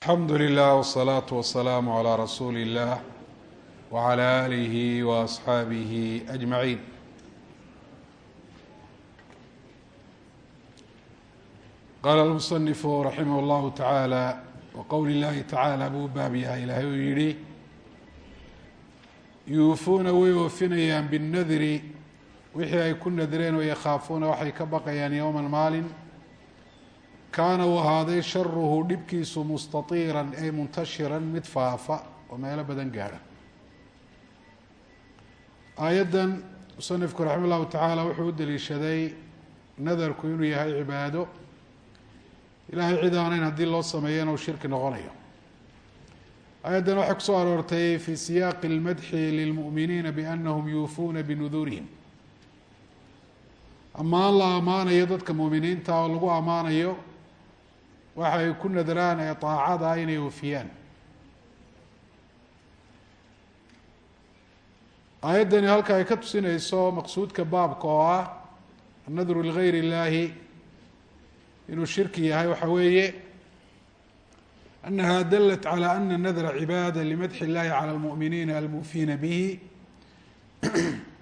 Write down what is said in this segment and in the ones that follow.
alxamdu lilah wsalaatu wasalaamu calaa rasuuli illah wacalaa aalihi wa asxaabihi ajmaciin qaala almusanifu raximah llahu tacaala waqowli illahi tacaala buu baab yahay ilaahay uu yidhi yuufuuna way oofinayaan binnadri wixii ay ku nadreen oo yakhaafuuna waxay ka baqayaan yowman maalin kaana uu ahaaday sharuhu dhibkiisu mustatiiran ay muntashiran mid faafa oo meelo badan gaadha. Aayaddan musanifku raxima llahu tacaala wuxuu u daliishaday nadarku inuu yahay cibaado. Ilaahay cid aanayn haddii loo sameeyana uu shirki noqonayo. Aayaddan waxay ku soo aroortay fi siyaaqi اlmadxi lilmu'miniina bianahum yuufuuna binuduurihim. Ammaan la ammaanayo dadka muuminiinta oo lagu ammaanayo waxa ay ku nadraan ee daacada inay oofiyaan aayaddani halka ay ka tusinayso maqsuudka baabka oo ah annadru ligayr اllahi inuu shirki yahay waxa weeye أنها dلت على أن النdر عباadة لمdح الlahi عlى المؤمiنiina الmوفiina bه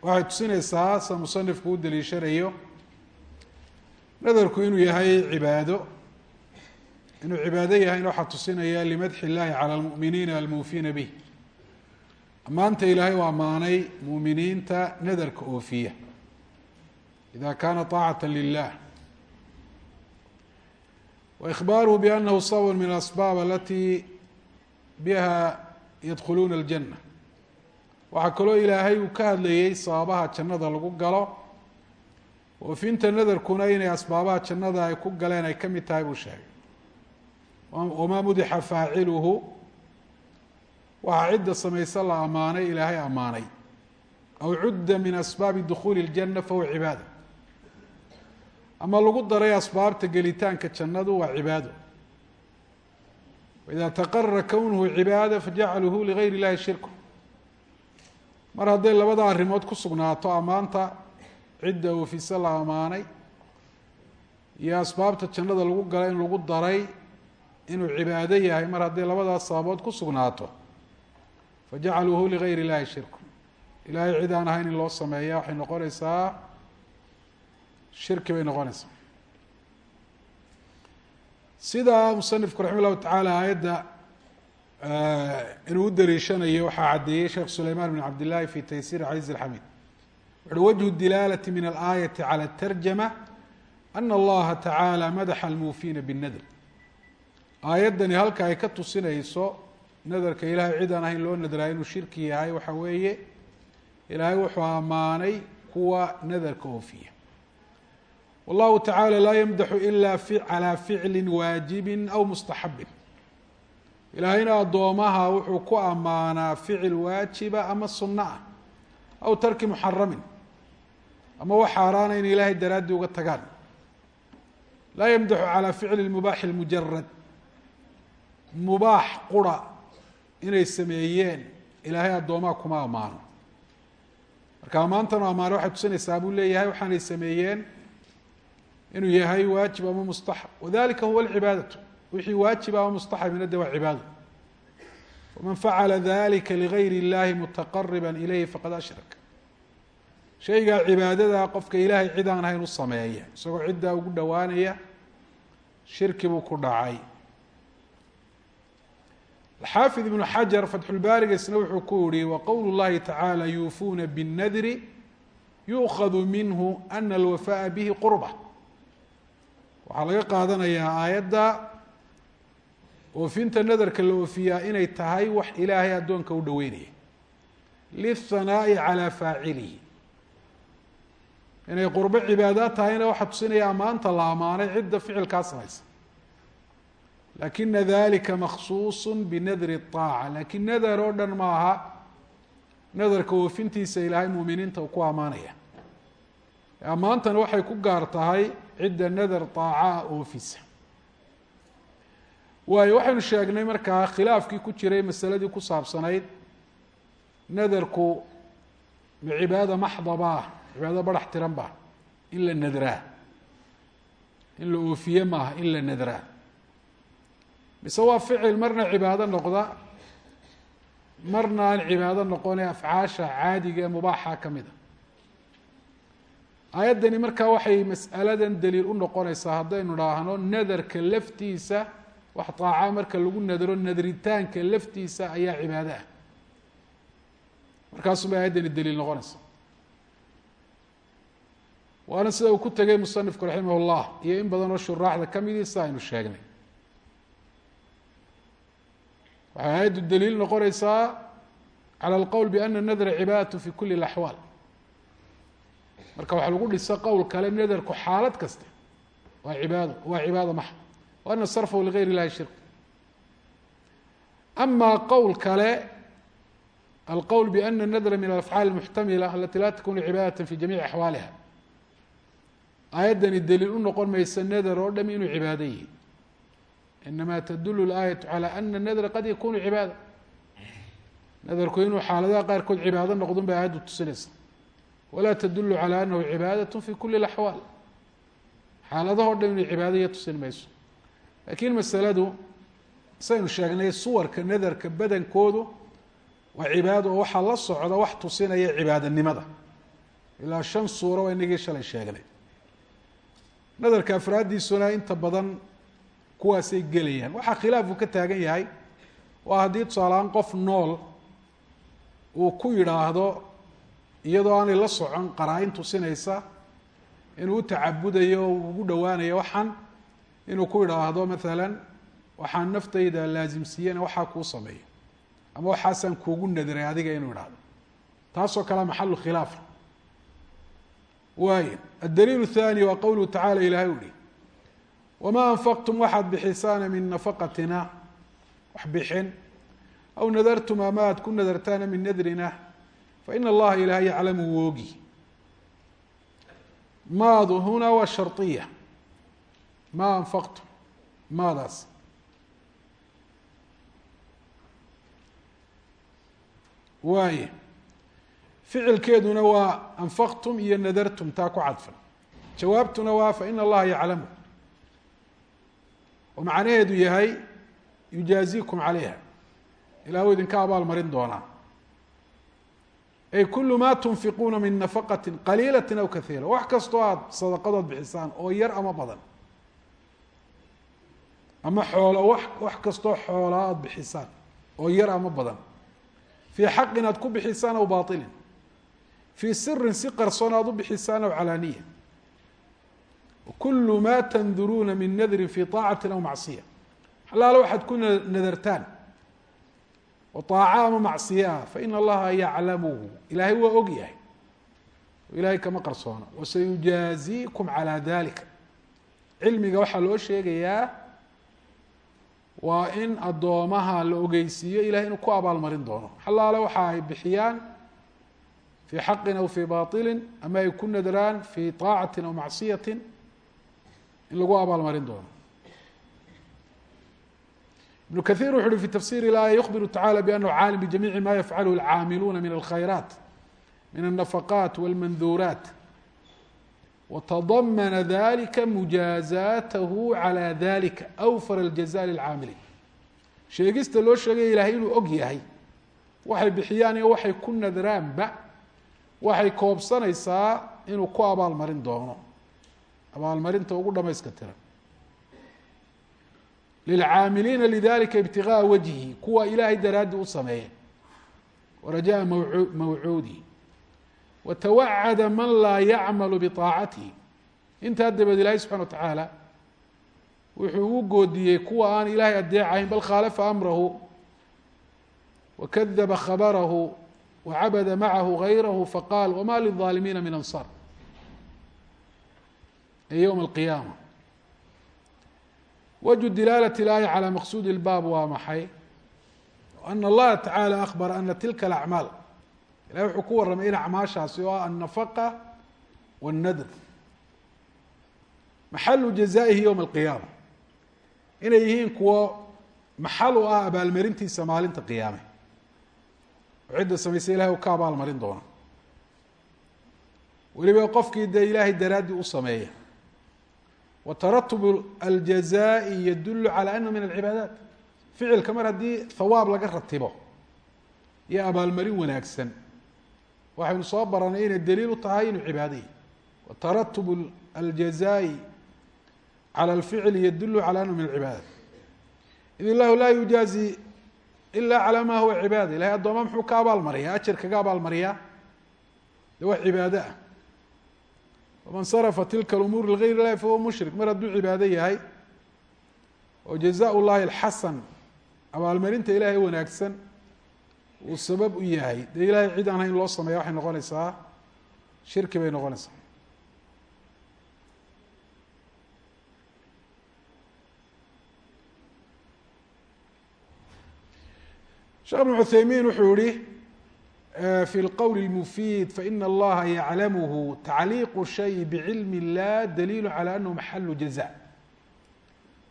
waxay tusinaysaa sa muصنifku u daliishanayo nadarku inuu yahay cibaado inuu cibaado yahayna waxaa tusinayaa limadxi illaahi cala almu'miniina almuufiina bih ammaanta ilaahay waa ammaanay mu'miniinta nadarka oofiya ida kana طaacata lilah wa ikhbaaruu biannahu sabab min asbaab alatii biha yadkhuluuna aljanna. Waxaa kaloo ilaahay uu ka hadlayey sababaha jannada lagu galo. Oofinta nadarkuna inay asbaabaha jannada ay ku galeen ay ka mid tahay buu sheegay wamaa mudixa faaciluhu waxaa cidda samayse la ammaanay ilaahay ammaanay aw cudda min asbaabi dukuuli اljanna fahuwa cibaado ama lagu daray asbaabta gelitaanka jannadu waa cibaado waidaa taqarara kownuhu cibaada fajacaluhu ligayr اllahi shirku mar hadday labada arrimood ku sugnaato ammaanta cidda oofise la ammaanay iyo asbaabta jannada lagu gala in lagu daray inuu cibaado yahay mar haddii labadaas sababood ku sugnaato fajacaluuhu ligayr illaahi shirku. Ilaahay cid aan ahayn in loo sameeya waxay noqonaysaa shirki bay noqonaysaa. Sidaa musanifku raxima llahu tacaala aayadda inuu u daliishanayo waxaa caddeeyey sheekh sulayman bn cabd illahi fi taysiir casiiz alxamiid. Wuxuuhi wajhu dilaalati min alaayati calى atarjama ana allaha tacaala madaxa almuufiina binnadr aayaddani halka ay ka tusinayso nadarka ilahay cid aan ahayn loo nadraa inuu shirki yahay waxa weeye ilaahay wuxuu ammaanay kuwa nadarka oofiya. Wallahu tacaala laa yamdaxu ila calaa ficli waajibi aw mustaxabin. Ilaahayna addoomaha wuxuu ku ammaanaa ficil waajiba ama sunno ah aw tarki muxaramin ama wax xaaraana in ilaahay daraaddii uga tagaan. Laa yamdaxu calaa ficli mubaaxi mujarad mubaax qura inay sameeyeen ilaahay addoomaha kuma ammaano. Marka ammaantan ammaane waxay tusinaysaa buu leeyahay waxaanay sameeyeen inuu yahay waajib ama mustaxab. Wadalika huwa alcibaadatu. Wixii waajib ama mustaxabina de waa cibaado waman facala dalika ligayr اllahi mutaqariba ilayhi faqad ashrak. Shaygaa cibaadada qofka ilaahay cid aan ahayn u sameeya isagoo ciddaa ugu dhowaanaya shirki buu ku dhacay xaafid ibnu xajar fatxulbaarigisna wuxuu ku yihi waqowl اllahi tacaala yuufuuna bالnadri yuukadu minhu ana alwafaءa bihi qurba waxaa laga qaadanayaa aayadda oofinta nadarka la oofiyaa inay tahay wax ilaahay addoonka u dhoweynaya liلthanaaءi calى faacilihi inay qurbo cibaadaad tahayna waxaa tusinaya ammaanta la amaanay cidda ficilkaa samaysa lakina dalika maksuuص binadri الطaaca lakin nadar oo dhan maaha nadarka oofintiisa ilaahay muuminiinta uu ku ammaanaya ammaantana waxay ku gaar tahay cidda nadar طaacaa oofisa waayo waxaynu sheegnay markaa khilaafkii ku jiray masaladii ku saabsanayd nadarku ma cibaada maxdaba ah cibaado barax tiran ba in la nadraa in la oofiye maaha in la nadraa mise waa ficil marna cibaado noqda marna aan cibaado noqone afcaasha caadiga ee mubaaxa ka mid a. Aayaddani markaa waxay mas'aladan daliil u noqonaysaa haddaynu dhaahno nadarka laftiisa wax daaca marka lagu nadaro nadaritaanka laftiisa ayaa cibaado ah. Markaasuu bay daliil noqonaysa waana sida uu ku tegay musanifku raximah llah iyo in badan oo shuraaxda ka midii sida aynu sheegnay waxay aayaddu daliil noqonaysaa calى اlqowl bana nadra cibaadaة fi kuli اlaxwaal marka waxaa lagu dhiso qowl kale nadarku xaalad kasta waa cibaado waa cibaado maxa wa ana sarfahu ligayr اllahi shirk ama qowl kale alqowl bana nadra min alafcaal اmuxtamila alati la takunu cibaadaة fi jamiici axwaaliha aayaddani daliil u noqon maysa nadar oo dham inuu cibaado yihi inama tdul اlaayaة calى ana nadra qad yakunu cibaada nadarku inuu xaaladaha qaarkood cibaado noqdun bay aayaddu tusinaysa walaa tadulu calى anahu cibaadaة fi kuli اlaxwaal xaaladaho dhan inay cibaadaya tusin mayso lakiin masaladu saynu sheegnay suwarka nadarka badankoodu waa cibaado oo waxaa la socda wax tusinaya cibaadanimada ilaa shan suuro waa inagii shalay sheegnay nadarka afraaddiisuna inta badan kuwaasay gelayaan. Waxaa khilaafu ka taagan yahay waa haddii tusaaleaan qof nool uu ku yidhaahdo iyadoo aanay la socon qaraa-in tusinaysa inuu u tacabudayo o ugu dhowaanayo waxaan inuu ku yidhaahdo maalan waxaan naftayda laasimsiiyena waxaa kuu sameeyo. Ama waxaasaan kuugu nadiray adiga inuu idhaahdo taasoo kale maxalu khilaaf. Waayo addaliil الthani waa qowluhu tacala ilahay uhi wamaa anfaqtum waxaad bixisaana min nafaqatina wax bixin aw nadartum ama aad ku nadartaana min nadrina faina allaha ilaah yaclamu woogi maadu huna waa sharطiya ma anfaqtum maadaas waaye ficilkeeduna waa anfaqtum iyo nadartum taa ku cadfan jawaabtuna waa faina allaha yaclamu oo macnaheedu yahay yujaazikum calayha. Ilah u idinka abaal marin doonaa. Ay kulu ma tunfiquuna min nafaqati qaliilati aw kaiira wax kastoo aada sadaqadood bixisaan oo yar ama badan. Ama xoolo wa wax kastoo xoolaa aada bixisaan oo yar ama badan. Fii xaqin aad ku bixisaan aw bailin fii sirin si qarsoon aad u bixisaan aw calaaniya kulu ma tanduruuna min nadrin fi طaacati aw macصiya xalaalo waxaad ku nadartaan oo طaaca ama macصiye ah faina allaha yaclamuhu ilaahay waa og yahay ilahay kama qarsoono wasayujaazikum calى dalika cilmiga waxaa loo sheegayaa waa in addoomaha la ogeysiiyo ilahay inuu ku abaalmarin doono xalaalo waxa ay bixiyaan fii xaqin aw fii baطili ama ay ku nadraan fii طaacati aw macsiyati in lagu abaalmarin doono iبن kaثيr wuxu uhi في تfsيr الآية يخبر تaعالى بأنه cاalم بجميع ma yfعlه الcاamiلuuna min الkhayرaaت min النفقات والmنduraaت وتضmن ذلika مuجاaزاaته عalى ذلika أwفر الجزاء للcاamiliin sheegista loo sheegaya ilahay inuu og yahay waxay bixiyaan iyo waxay ku nadraanba waxay koobsanaysaa inuu ku abaalmarin doono abaalmarinta ugu dhamayska tiran. lilcaamiliina lidalika ibtigaaa wajhi kuwa ilaahay daraaddi u sameeya warajaa mawcuudihi watawacada man laa yacmalu biطaacatihi intaa dabeed ilaahay subxana wa tacaala wuxuu u goodiyey kuwa aan ilaahay adeecahayn bal khaalafa amrahu wakadaba khabarahu wacabada macahu gayrahu faqaal wama lilظaalimiina min ansaar ee yowma alqiyaama. Wajhu dilaalati ilaahi calaa maqsuudi ilbaab أن maxay? Ana allaha أن akbara ana tilka alacmaal. Ilahay wuxuu ku warramay in acmaashaasi oo ah annafaqa wannadr. Maxalu jazaihi yowma alqiyaama. Inay yihiin kuwo maxal u ah abaalmarintiisa maalinta qiyaame. Oo cidda samaysay ilahay u ka abaalmarin doona. Qofkii dee ilaahay daraaddii u sameeya wataratub aljazaai yadulu calaa anahu min alcibaadaat. Ficilka mar haddii hawaab laga ratibo iyo abaalmarin wanaagsan waxaynu soo baranay inay daliil u tahay inuu cibaadayi wataratub aljazaai cala alficli yadulu cala anahu min alcibaadaat. Id illahu إلا yujaazi ila calaa ma huwa cibaada. Ilahay addooma muxuu ka abaal mariyaa ajir kaga abaal mariyaa de faman sarafa tilka umuur ligayr اlahi fahuwa mushrik mar hadduu cibaado yahay oo jaza llahi اxasan abaalmarinta ilaahay wanaagsan uu sabab u yahay dee ilaahay cid aan hayn loo sameeya waxay noqonaysaa shirki bay noqonaysaa sheekh ibn cuthaymiin wuxuu yihi fi اlqwl الmufid faإna اllaha yaclamhu tacliiq shay bcilm الlah daliil calى anahu maxalu jaزاء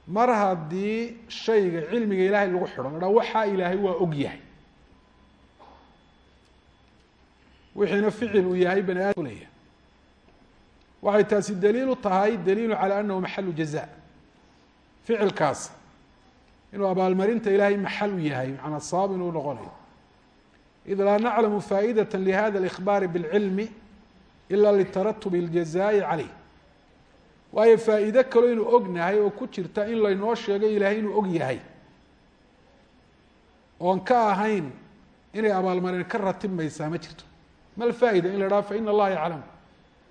mar haddii shayga cilmiga ilahay lagu xidho la dha waxaa ilaahay waa og yahay wixiina ficil uu yahay bani aadam fulaya waxay taasi daliil u tahay daliilu calى anahu maxalu jaزاء ficilkaas inuu abaalmarinta ilaahay maxal u yahay manaa sabab inuu noqonayo id laa naclamu faa'idaة lihada اlإkhbaari bاlcilmi ila litaratub اljazaءi caleyh waayo faa'iide kaloo inuu ognahay oo ku jirta in laynoo sheego ilaahay inuu og yahay oon ka ahayn inay abaalmarin ka ratibmaysaa ma jirto ma lfaa'ida in la dhaha faina allaha yaclamu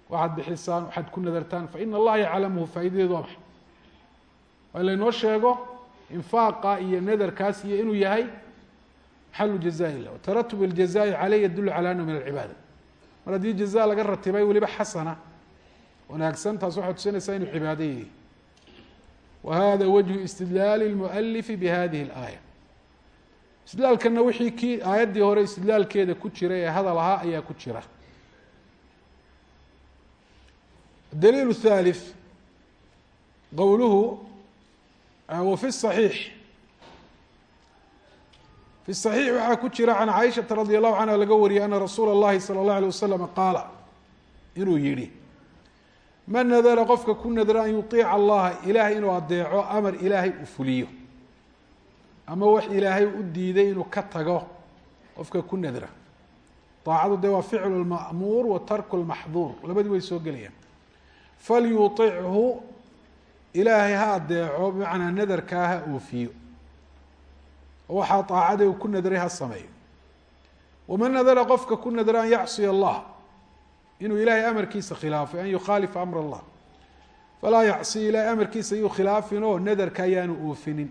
waxaad bixisaan waxaad ku nadartaan faina allaha yaclamuhu faa'idadeedu waa maxay waa in laynoo sheego infaaqa iyo nadarkaas iyo inuu yahay maxalu jazaء lah wataratub اljazaءi caleyh yadulu calى anahu min alcibaada mar haddii jaza laga ratibay weliba xasana wanaagsan taas waxay tusinaysaa inuu cibaado yahay wa hada wجه istidlaali اlmualifi bihadihi اlaaya istidlaalkana wixii kii aayaddii hore istidlaalkeeda ku jira ee hadal ahaa ayaa ku jira daliil الثالث qowluhu wفي الصحيiح في الصحيiح waxaa ku jira عan caiشhaةa radي الlahu canha laga wariyay ana rasuula الlahi salى الlaه عليه waslم qaala inuu yihi man nadara qofka ku nadra an yuطiica allaha ilahay inuu adeeco amar ilaahay uu fuliyo ama wax ilaahay u diiday inuu ka tago qofka ku nadra طaacadu de waa ficlu الma'muur wa tarku الmaxduur labadii way soo gelayaan falyuطichu ilaahay ha adeeco bimacnaa nadarkaa ha oofiyo oo waxaa طaacada uu ku nadray ha sameeyo waman nadara qofka ku nadra an yacصiya allah inuu ilahay amarkiisa khilaafay an yukhaalifa amr allah falaa yacصi ilahay amarkiisa yuu khilaafin oo nadarka ayaanu oofinin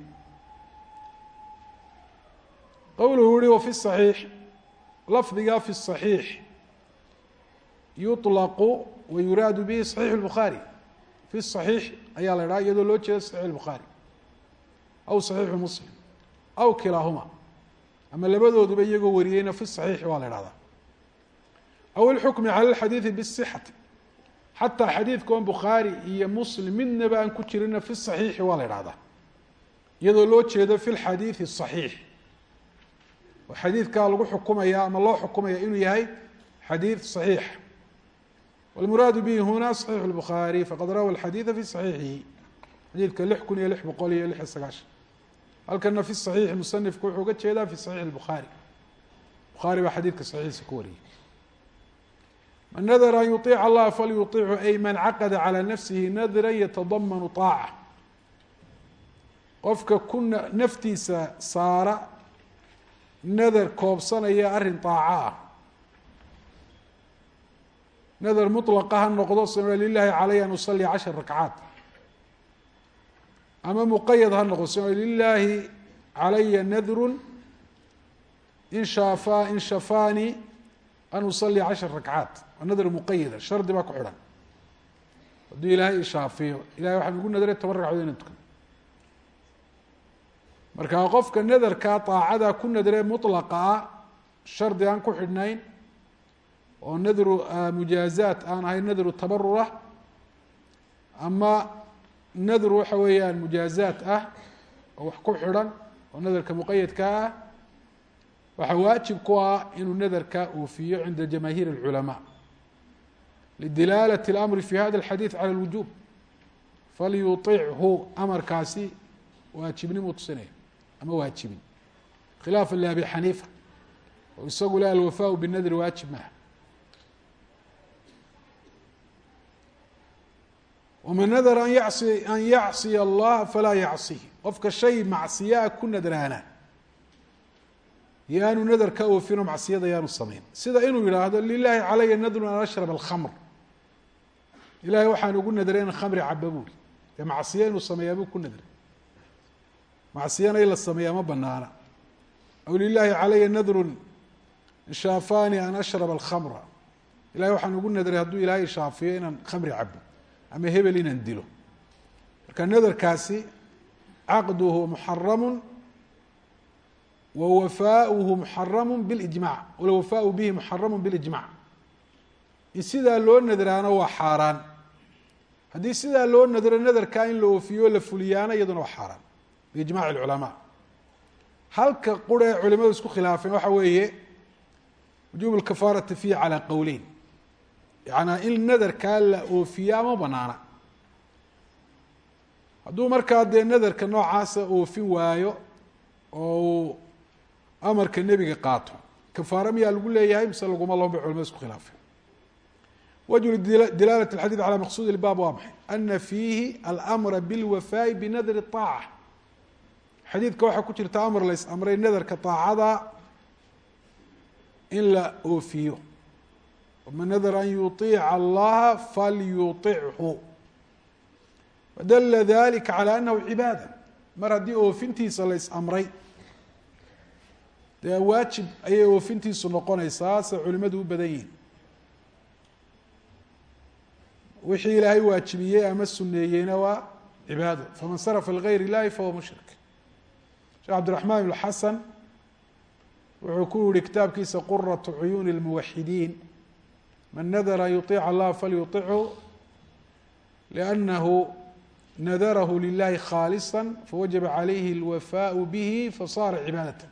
qowluhu yihi wafi الصaxiix lafdiga fi الصaxiix yuطlaqu wa yuraadu bihi صaxiix الbukhaarي fi الصaxiix ayaa la dhaha iyadoo loo jeedo صaxiix الbukhaarي aw صaxiixu muslim aw kilaahuma ama labadooduba iyagoo wariyeyna fi الصaxiixi waa la dhahdaa aw اlxukmi calى اlxadiiثi bالصxati xataa xadiidka on bukhaari iyo muslim midnaba aan ku jirina fi الصaxiixi waa la dhahdaa iyadoo loo jeedo fi اlxadiiثi الصaxiix oo xadiidkaa lagu xukumaya ama loo xukumaya inuu yahay xadiiث صaxiix wاlmuraadu bihi huna صaxiix الbukhaarي faqad rawa الxadiiثa fi صaxiixihi xadiidka lix kun iyo lix boqol iyo lix iyo sagaashan halkana fi صaxiixi musanifku wuxuu uga jeedaa fi صaxiix الbukhaarي bukhaari baa xadiidka saxiixiisa ku wariyay man nadra an yuطiica allaha falyuطichu ay man caqada calى nafsihi nadra yatadamanu طaaca qofka ku naftiisa saara nadar koobsanaya arrin طaaco ah nadar muطlaqa ha noqdo sano lilahi calaya an usalي cashar rakcaat ama muqayad ha noqo sm lilaahi calaya nadru in shaafa in shafaani an usalli cashar rakcaat. Waa nadr muqayada shardi baa ku xidhan. Hadduu ilaahay ishaafiyo ilahay waxaan ugu nadray toban ragcadood inaan tukano marka qofka nadarkaa طaacada ku nadre muطlaqa shardi aan ku xidhnayn oo nadru ah, mujaazaat aan ahay nadru tabarurah ama nadru waxa weeyaan mujaazaat ah oo wax ku xidhan oo nadarka muqayadka ah waxaa waajib ku ah inuu nadarka uufiyo cinda jamaahiir الculamaa lidilaalati اlamri fi hada اlxadiid calى اlwujuub falyuطichu amarkaasi waajibnimu tusinaya ama waajibin khilaafa liabi xaniifa oo isagu le alwafaau binadri waajib maaha Waman nadara an yacsiya allaha falaa yacsihi qofka shay macsiyaa ku nadraana yaanu nadarka oofino macsiyada yaanu samayn sida inuu yidhaahdo lilahi calaya nadru an ashrab alkhamr ilahay waxaan ugu nadray in khamri caba buuri dee macsiya inuu sameeyaa buu ku nadray macsiyana in la sameeyaa ma banaana aw lilahi calaya nadrun ishaafaani an ashrab alkhamra ilahay waxaan ugu nadray hadduu ilaahay ishaafiyo inaan khamri cabo ama hebel inaan dilo marka nadarkaasi caqduhu muxaramu wa wafaauhu muxaramu bilijmac walwafaau bihi muxaramu bilijmac in sidaa loo nadraana waa xaaraan haddii sidaa loo nadro nadarkaa in la oofiyo la fuliyaana iyaduna waa xaaraan biijmac اlculamaa halka qura ee culimadu isku khilaafeen waxa weeye wujuub اlkafaarati fiihi calى qowleyn yaعnaa in nadarkaa la oofiyaa ma banaana hadduu markaa dee nadarka noocaasa oofin waayo oo uu amarka nebiga qaato kafaaro miyaa lagu leeyahay mise laguma lon bay culimadu isku khilaafeen wجه dilaalة الxadيث عalى maqsud الbab waa maxay أna fiihi alأmra bاlwafaaءi binadr الطاacة xadiidka waxaa ku jirta amr lays amray nadarka طaacada in la oofiyo man nadr an yuطiica اllaha falyuطichu fadla dalika calى anahu cibaada mar haddii oofintiisa lays amray dee waajib ayay oofintiisu noqonaysaa se culimadu u badan yihin wixii ilaahay waajibiyey ama suneeyeyna waa cibaado faman sarfa ligayr اllahi fahuwa mushrik sheekh cabdiraxmaan ibn xasan wuxuu ku yihi kitaabkiisa quraة cuyuuni اlmuwaxidiin man nadara an yuطiica allah falyuطichu liأnnahu nadarahu lilahi khaalصa fawajaba calayhi اlwafaء bihi fasaara cibaadata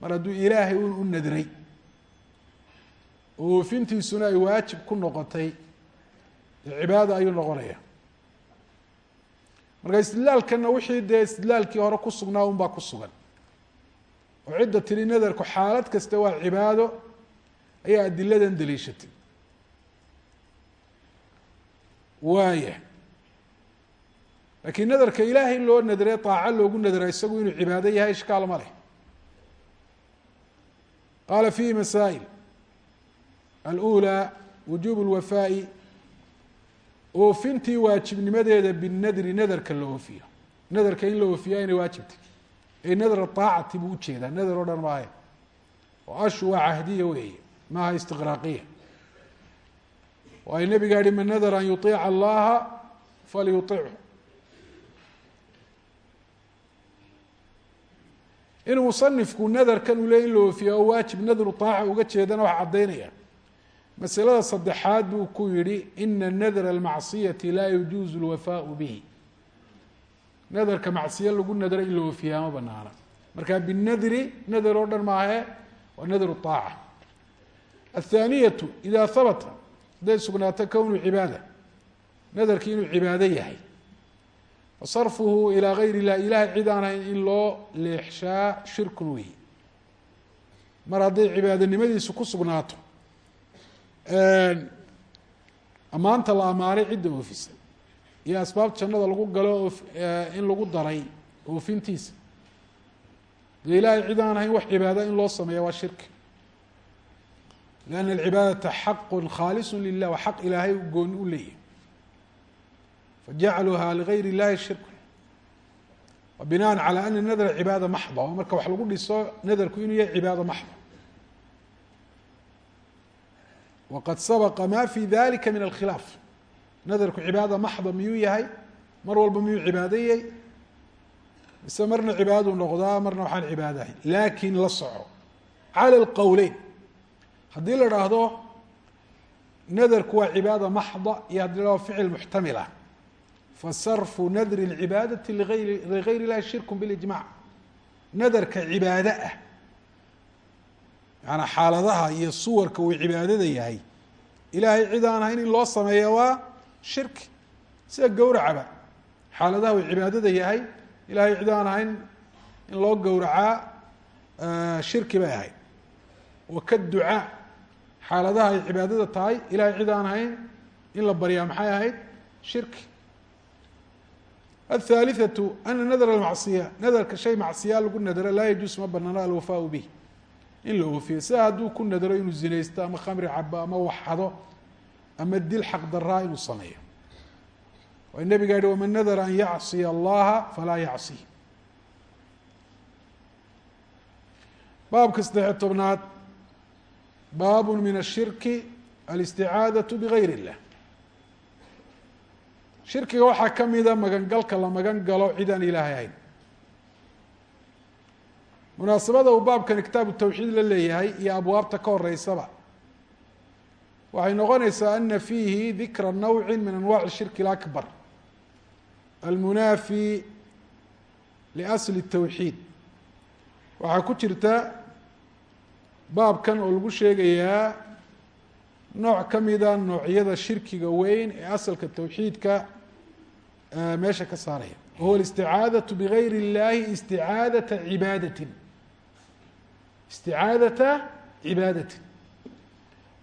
mar hadduu ilaahay u nadray oofintiisuna ay waajib ku noqotay cibaada ayuu noqonaya marka istidlaalkana wixii dee istidlaalkii hore ku sugnaa un baa ku sugan oo cidda tiri nadarku xaalad kasta waa cibaado ayaa adiladan daliishatay waaya laakiin nadarka ilaahay loo nadray طaaco loogu nadra isagu inuu cibaado yahay ishkaal ma leh qaala fiihi masaa'il alأulى wujuub اlwafaaءi oofintii waajibnimadeeda binadri nadarka la oofiyo nadarka in la oofiya inay waajibtay ay nadr aacati buu ujeedaa nadar oo dhan maayo oo ashu waa cahdiya weeye maaha istiqraaqiya oo ay nebiga yihi man nadar an yuiica allaha falyuichu in musanifku nadarkan uu leey in la oofiya oo waajib nadru taaxa uga jeedana wax caddaynaya. Masalada saddexaad buu ku yihi ina nadra almacsiyati laa yajuuzu lwafaau bihi. Nadarka macsiyo lagu nadro in la oofiyaa ma banaana marka binadri nadar oo dhan maahe waa nadru aaca athaaniyatu ida habata hadday sugnaato kownu cibaada nadarki inuu cibaado yahay. Fasarfuhu ilaa gayr illah ilahay cid aan ahayn in loo leexshaa shirkun weyi mar hadday cibaadanimadiisu ku sugnaato ammaanta la ammaanay cidda oofisay. Iyo asbaab jannada lagu galo in lagu daray oofintiisa. Dee ilaahay cid aan ahayn wax cibaada in loo sameeya waa shirki lianna alcibaadata xaqu khaalisu lilah waa xaq ilaahay gooni u leeyahy fajacluha ligayr illahi shirku wa binaan calى ana nadra cibaada maxda oo marka wax lagu dhiso nadarku inuu yahay cibaado maxda wqad sabqa ma fi dalika min alkhilaaf nadarku cibaada maxda miyuu yahay mar walba miyuu cibaadayey mise marna cibaadadu noqdaa marna waxaan cibaadahay laakin la soco calى اlqowleyn haddii la dhaahdo nadarku waa cibaada maxda iyo haddii la hahdo ficil muxtamila fasarfu nadri اlcibaadati ligayr illahi shirku nadarka cibaado ah maanaa xaaladaha iyo suwarka uu cibaadada yahay ilaahay cid aan ahayn in loo sameeya waa shirki sida gowracaba. Xaaladaha uu cibaadada yahay ilahay cid aan ahayn in loo gowracaa shirki bay ahayd. Wa ka ducaa xaaladaha ay cibaadada tahay ilahay cid aan ahayn in la baryaa maxay ahayd shirki aلثaaliثaةu ana nadr اmacصiya nadarka shay macصiya lagu nadro laa yajuus ma banaano alwafaau bih in la oofiyo sida hadduu ku nadro inuu zinaysto ama khamri cabo ama waxado ama dil xaq daraa inuu sameeyo waa nabiga yihi waman nadra an yacصiya allaha falaa yacصih baabka saddexiy tobnaad baab min الshirki alisticaadaة bgayr الlah shirkiga waxaa ka mida magangalka la magan galo cid aan ilaahay ahayn munaasabada uu baabkani kitaabu tawxiid la leeyahay iyo abwaabta ka horeysaba waxay noqonaysaa ana fiihi dikra nawci min anwaci shirki اlakbar almunaafi liasli الtawxiid waxaa ku jirta baabkan oo lagu sheegayaa nooc ka mida ah noocyada shirkiga weyn ee asalka towxiidka meesha ka saaraya. Wahuwa alisticaadatu bigayri اllahi isticaadata cibaadatin. Isticaadata cibaadatin.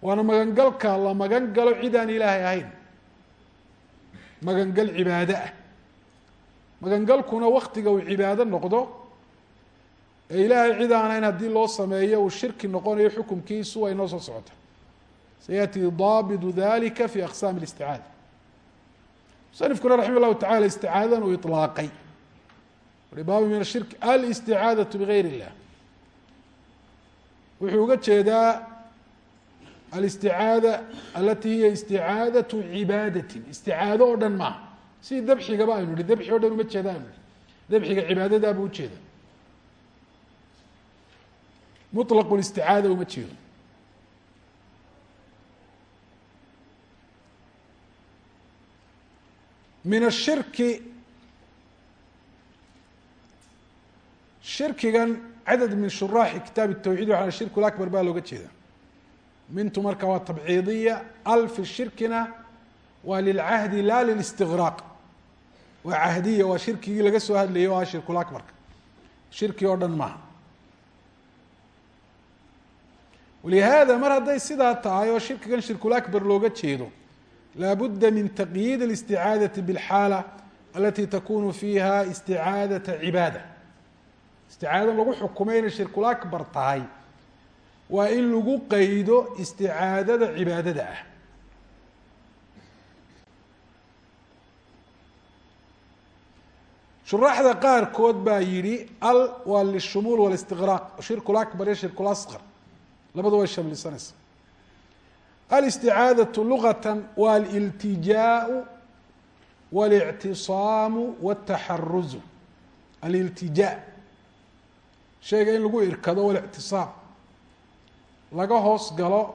Waana magangalka la magan galo cid aan ilaahay ahayn. Magangal cibaado ah. Magangalkuna waktiga uu cibaado noqdo ee ilaahay cid aan ahayn haddii loo sameeyo uu shirki noqonayo xukumkiisu way noo soo socota sayأti daabidu dalika fi aqsaam اlisticaada musanifkuna raxima llahu tacala isticaadadan uu iطlaaqay ui baabu min ashirk alisticaadaةu bgayr اllah wuxuu uga jeedaa alisticaada alati hiya isticaadaةu cibaadati isticaado oo dhan maaha sidii dabxigaba aynu nihi dabxi o dhan uma jeeda aynu nihi dabxiga cibaadadaabuu ujeeda muطlaqu اlisticaada uma jeedo min ashirki shirkigan cadad min shuraaxi kitaab الtawxiid waxa shirku akbar baa looga jeeda mintu marka waa tabciidiya alfi shirkina waa lilcahdi la lilistigraaq waa cahdiya waa shirkigii laga soo hadlayay o ah shirkulakbarka shirki oo dhan maaha walihada mar hadday sidaa tahay oo shirkigan shirkulakbar looga jeedo laabudda min taqyiid اlisticaadaةi bاlxaala alati takunu fiiha isticaadaةa cibaada isticaadada lagu xukumay inay shirkulakbar tahay waa in lagu qeydo isticaadada cibaadada ah shuraaxda qaarkood baa yihi al waa lishumuul wاlistiqraaq shirkulakbar iyo shirkulasqar labadu way shamlisanaysa alisticaadaة lugata waa aliltijaaءu wاlictisaamu wاtaxaruzu aliltijaa shayga in lagu irkado walictisaam laga hoos galo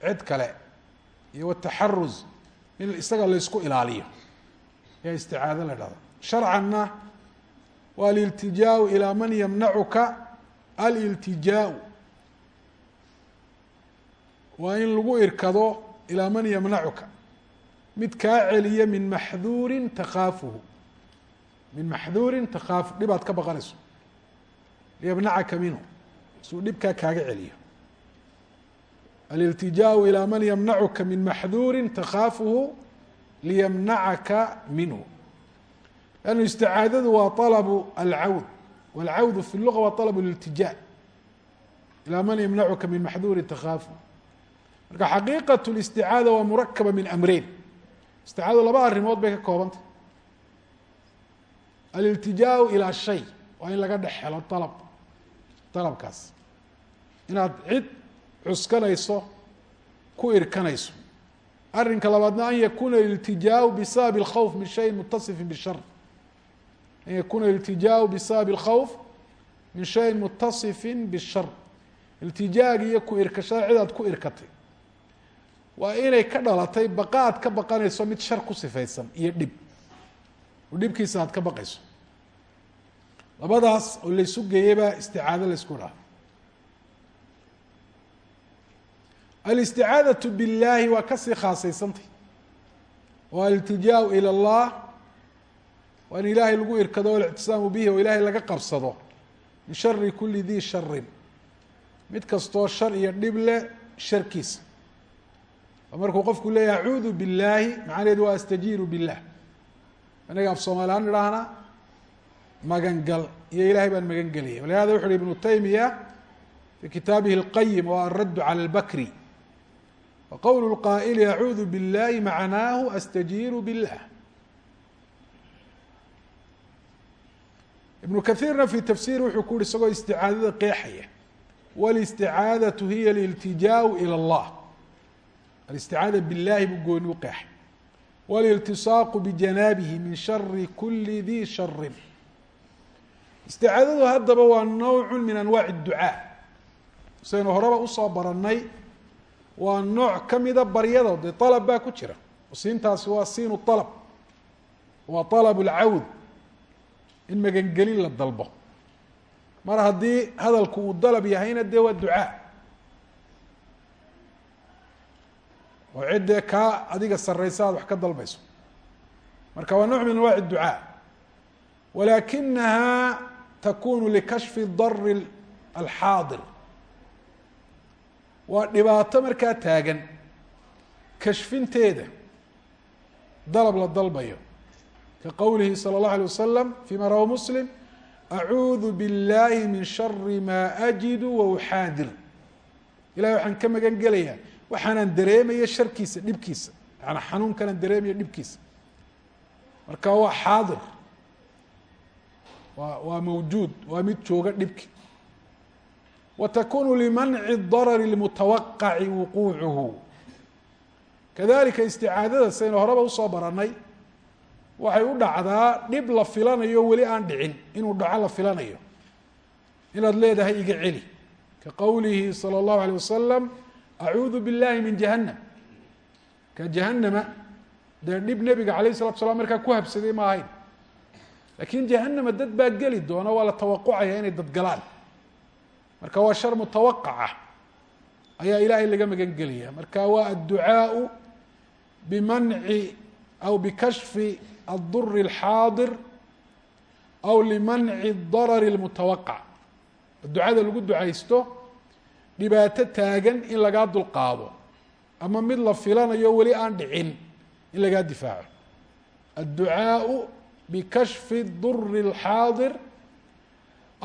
cid kale iyo wataxaruz in isaga laysku ilaaliyo ayaa isticaado la dhahda sharcanna waa aliltijaaءu ilaa man yamnacuka aliltijaaءu waa in lagu irkado ilaa man yamnacuka. Mid kaa celiya min maxduurin takaafuhu. Min maxduurin takaafu dhibaad ka baqanayso. Liyamnacaka minhu. Suu dhibkaa kaaga celiyo. Aliltijaau ilaa man yamnacuka min maxduurin takaafuhu liyamnacaka minhu. Lannu isticaadadu waa alabu alcawd. Walcawdu fi luga waa alab liltijaa. Ilaa man yamnacuka min maxduurin takaafuhu marka xaqiiqaة الاsticaada waa murakaba min amreyn isticaadadu laba arrimood bay ka koobantay aliltijaaءu ilىa shay waa in laga dhex helo alab dalabkaas inaad cid cuskanayso ku irkanayso arrinka labaadna an yakuna iltijaaءu bisabab اlkhawf min shayin mutasifin bishar an yakuna iltijaaءu bisabab اlkhawf min shayin mutasifin bishar iltijaagi iyo ku irkashada cid aad ku irkatay waa inay ka dhalatay baqaad ka baqanayso mid shar ku sifaysan iyo dhib. Oo dhibkiisa aad ka baqayso. Labadaas oo laysu geeyebaa isticaado laysku dhaha alisticaadatu billaahi waa ka sii khaasaysantay oo aliltijaau ila allah. Waa in ilaahay lagu irkado alictisaamu bihi oo ilaahay laga qabsado min shari kuli dii sharin mid kastoo shar iyo dhib leh sharkiisa markuu qofku leeyahy acuudu billaahi macnaheedu waa astajiiru billah inaga af soomaalihaan idhaahna magangal iyo ilahay baan magan gelaya walihada wuxu uhi ibnu taymiya fi kitaabihi اlqayim oo alraddu calى اlbakri wa qowl اlqaa'ili acuudu biاllahi macnaahu astajiiru billah ibnu kahiirna fi tafsir wuxuu ku yihi isagoo isticaadada qeexaya wاlisticaadaةu hiya aliltijaau ilى اllah alisticaada biاllaahi buu gooni u qeexay waliltisaaqu bijanaabihi min shari kuli dii sharin isticaadadu haddaba waa nowcu min anwaaci ducaa saynu horeba u soo baranay waa nooc kamida baryada dee alab baa ku jira siintaasi waa siinu alab waa alab alcawd in magangelin la dalbo mar haddii hadalku uu dalab yahayna dee waa ducaa oo ciddee kaa adiga sarraysa aad wax ka dalbayso marka waa nooc min anwaaci ducaa walakinaha takunu likashfi dari alxaadir waa dhibaato markaa taagan kashfinteeda dalab la dalbayo ka qowlihi salى اllahu alيه wasalam fima rawa muslim acuudu biاllahi min shari ma ajidu wauxaadir ilahay waxaan ka magan gelayaa waxaanaan dareemaya sharkiisa dhibkiisa yaana xanuunkanaan dareemaya dhibkiisa marka waa xaadir waa waa mawjuud waa mid jooga dhibki wa takunu limanci darari اlmutawaqaci wuquucuhu kadalika isticaadada saynu horeba usoo baranay waxay u dhacdaa dhib la filanayo weli aan dhicin inuu dhaco la filanayo inaad leedahay iga celi ka qowlihi salى اllahu alيه wasalam acuudu biاllahi min jahanam ka jahanama dee dhib nebiga alayh الsalatu slam markaa ku habsaday ma ahayn lakin jahanama dad baa geli doona waa la tawaqucaya inay dad galaan marka waa shar mutawaqaca ayaa ilahay laga magan gelaya marka waa adducaaءu bimanci aw bikashfi الdur الxaadir aw limanci الdarar الmutawaqac ducada lagu ducaysto dhibaato taagan in lagaa dulqaado ama mid la filanayo weli aan dhicin in lagaa difaaco adducaaءu bikashfi الdur الxaadir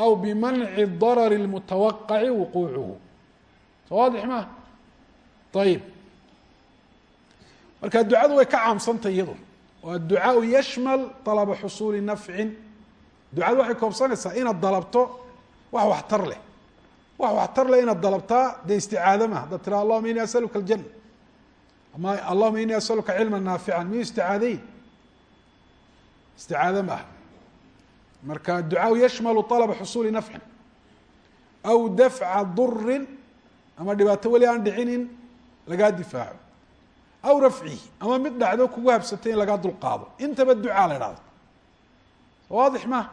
aw bimanci الdarar الmutawaqaci wuquucuhu so waadix ma ayib marka ducadu way ka caamsantay iyadu adducaaءu yashmal طalaba xusuuli nafcin ducadu waxay koobsanaysaa inaad dalabto wax waxtar leh wax waxtar le inaad dalabtaa dee isticaado maha hadaad tira allahuma ini asaluka aljanna. Ama allahuma ini asaluka cilma naafica miyuu isticaadayn isticaado maaha marka adducaau yashmalu alaba xusuuli nafcin. Aw dafca durin ama dhibaato weli aan dhicin in lagaa difaaco. Aw rafcihi ama mid dhacdo kugu habsatay in lagaa dulqaado. Intaba ducaa la idhahdo waadix maha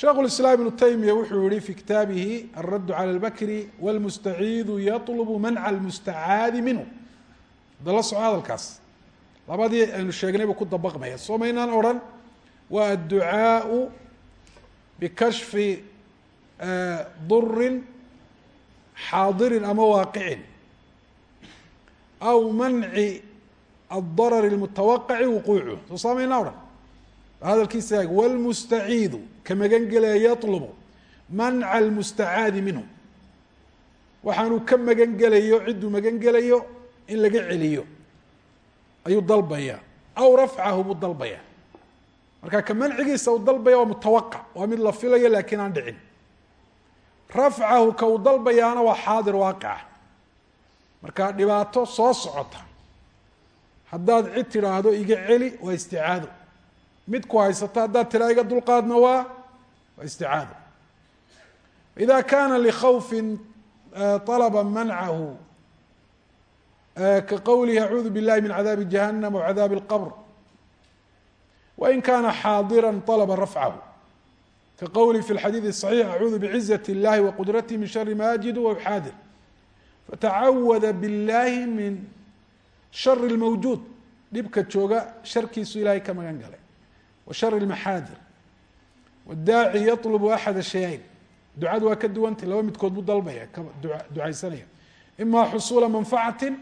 sheikh اiسlاam iبnu taymiya wuxuu yihi fi kitaabihi الradd calى اlbakri wاlmustaciidu yaطlb manca اlmustacaadi minhu da la soco hadalkaas labadii aynu sheegnay buu ku dabaqmaya soo maynaan odhan waa adducaaءu bikashfi durin xaadirin ama waaqicin aw manci الdarar الmutawaqaci wuquucu soo saamaynaa odhan hadalkiisa ag wاlmustaciidu ka magan gelaya yaطlubu manca اlmustacaadi minhu. Waxaanuu ka magan gelayo cidduu magan gelayo in laga celiyo. Ayuu dalbaya aw rafcahu buu dalbaya marka ka mancigiisa uu dalbaya waa mutawaqac waa mid la filayo laakiin aan dhicin. Rafcahu ka uu dalbayaana waa xaadir waaqica. Marka dhibaato soo socota haddaad cid tidhaahdo iga celi waa isticaado. Mid ku haysato haddaad tiraa iga dulqaadna waa waa isticaado ida kana likhawfin طalba mancahu ka qowlihi acuudu biاllahi min cadaabi jahanam w cadaabi اlqbr wain kana xaadira طalba rafcahu kaqowlihi fi اlxadiiث الصaxiix acuudu bcizaة اllahi waqudratih min shari ma ajidu wa uxaadir fatacawada biاllahi min shari اlmawjuud dhibka jooga sharkiisu ilaahay ka magan galay wa shari اlmaxaadir wاdaaci yaطlubu axad shayayn ducadu waa ka duwantay laba midkood buu dalbaya ka ducaysanaya ima xusuula manfacati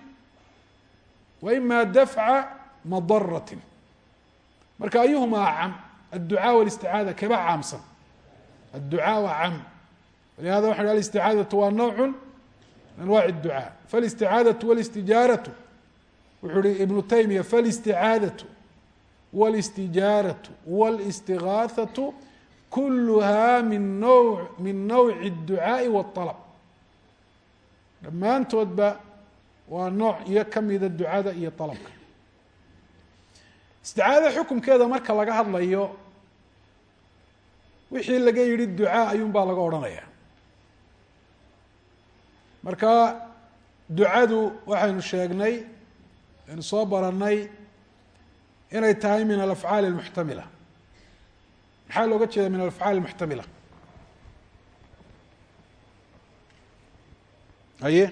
wa ima dafca madarati marka ayuhuma acam adducaa wاlisticaada kaba caamsan adducaa waa cam walihada waxa alisticaadatu waa nawcu min anwaci اdducaa falisticaadatu wاlistijaaratu wuxuu uhi ibnu taymiya falisticaadatu wاlistijaaratu wاlاstigaaثatu kuluha min naw min nawci الducaaءi wالطalb dhammaantoodba waa nooc iyo kamida ducada iyo طalabka isticaadada xukumkeeda marka laga hadlayo wixii laga yihi ducaa ayuun baa laga odhanaya marka ducadu waxaynu sheegnay aynu soo baranay inay tahay min alafcaali اlmuxtamila maxaa looga jeeda min alafcaali اlmuxtamila aye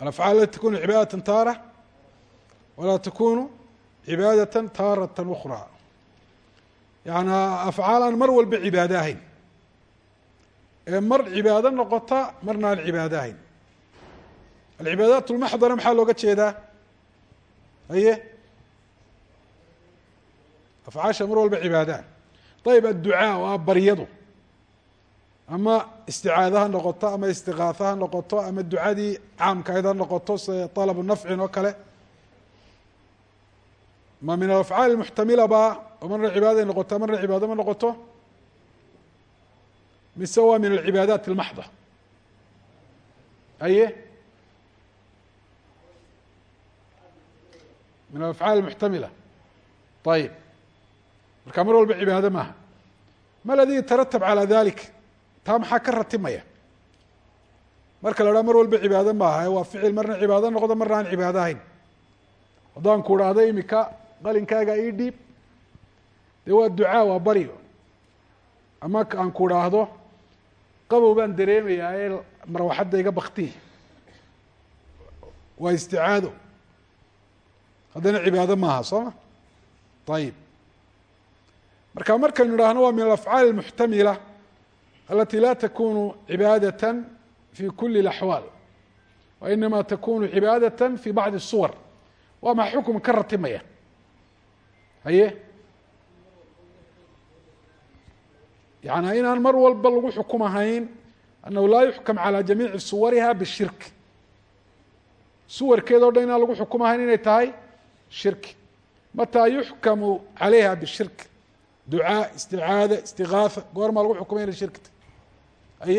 alafcaal alati takunu cibaadata taara walaa takunu cibaadata taarata ukra yani afcaal aan mar walba cibaado ahayn. Ee mar cibaado noqota marna aan cibaado ahayn. Alcibaadaat lmaxdara maxaa looga jeedaa aye afcaasha mar walba cibaadaha ayib adducaa waa baryadu ama isticaado ha noqoto ama istigaatho ha noqoto ama ducadii caamkahayd ha noqoto sida talabu nafcin oo kale ma min alafcaal muxtamila ba oo marna cibaaday noqoto marna cibaado ma noqoto mise waa min alcibaadaat اlmaxda aye min alafcaal muxtamila ayib marka mar walba cibaado maaha ma ladii yataratab calى dalik taa maxaa ka ratimaya marka la haha mar walba cibaado maaha waa ficil marna cibaado noqdo marna aan cibaado ahayn haddaan ku dhahdo imika qalinkaaga ii dhiib dee waa ducaa waa baryo ama aan ku dhaahdo qabow baan dareemayaa ee marwaxadda iga bakti waa isticaado haddana cibaado maaha soo ma ayib marka markaynu idhaahno waa min alafcaal اlmuxtamila alati la takunu cibaadaة fi kuli اlaxwaal wa inama takunu cibaadaة fi bacdi الsuwar waa maa xukm ka ratimaya haye yani inaan mar walba lagu xukumahayn anahu laa yuxkam calى jamiici suwariha bishirk suwarkeeda o dhan inaan lagu xukumahayn inay tahay shirki. Mataa yuxkamu calayha bishirk. Ducaa isticaada istigaatha goormaa lagu xukumay inay shirki tahy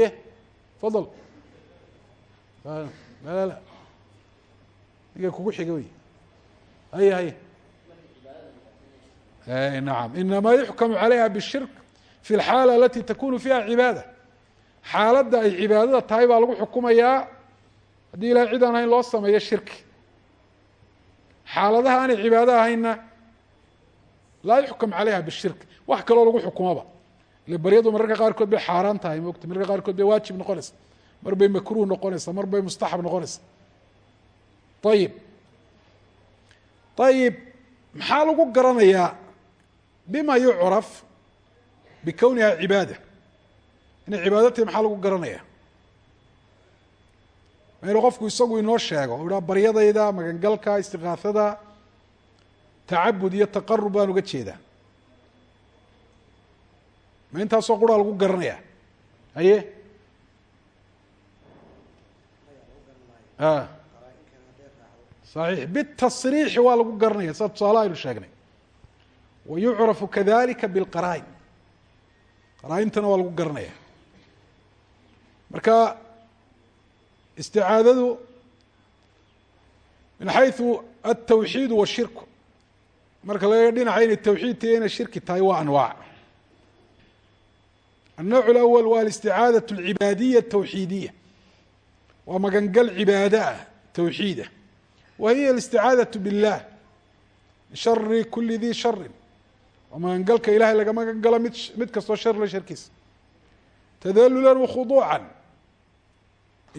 aye fadl la ninka kugu xiga wey. Haye haye. Nacam inama yuxkamu calayha bishirk fi اlxaala alati takunu fiha cibaada. Xaaladda ay cibaadada tahay baa lagu xukumayaa. Haddii ilahay cid aan ahayn loo sameeyo shirki xaaladaha aanay cibaado ahaynna laa yuxkam calayha bishirk. Wax kaloo lagu xukumaba. Ile baryadu mararka qaarkood bay xaaraan tahay mogta mararka qaarkood bay waajib noqonaysa mar bay makruh noqonaysa mar bay mustaxab noqonaysa ayib ayib maxaa lagu garanayaa bima yucraf bikowniha cibaada? Inay cibaado tahay maxaa lagu garanaya ma inu qofku isagu inoo sheego u ha baryadayda magangalka istiqaafada tacabud iyo taqarub baan uga jeedaa. Ma intaasoo quraa lagu garanaya haye? صaxiix bitasriixi waa lagu garanaya sida tusaale aynu sheegnay. Wa yucrafu kadalika bilqaraa-in qaraa-intana waa lagu garanaya marka isticaadadu min xayثu altawxiid washirku marka laga dhinaca inay tawxiid tahiy inay shirki tahay waa anwaac الnوع الأول waa الاstiعاadaة العibaadiية التwxiidiية waa magangal cibaado ah twxiidah wa hiy الاstiعاadaة bالlah min شhari kuli di shari waa magangalka ilahay laga magan galo mid mid kastoo shar la sharkiisa tadalula وkhuضuuعا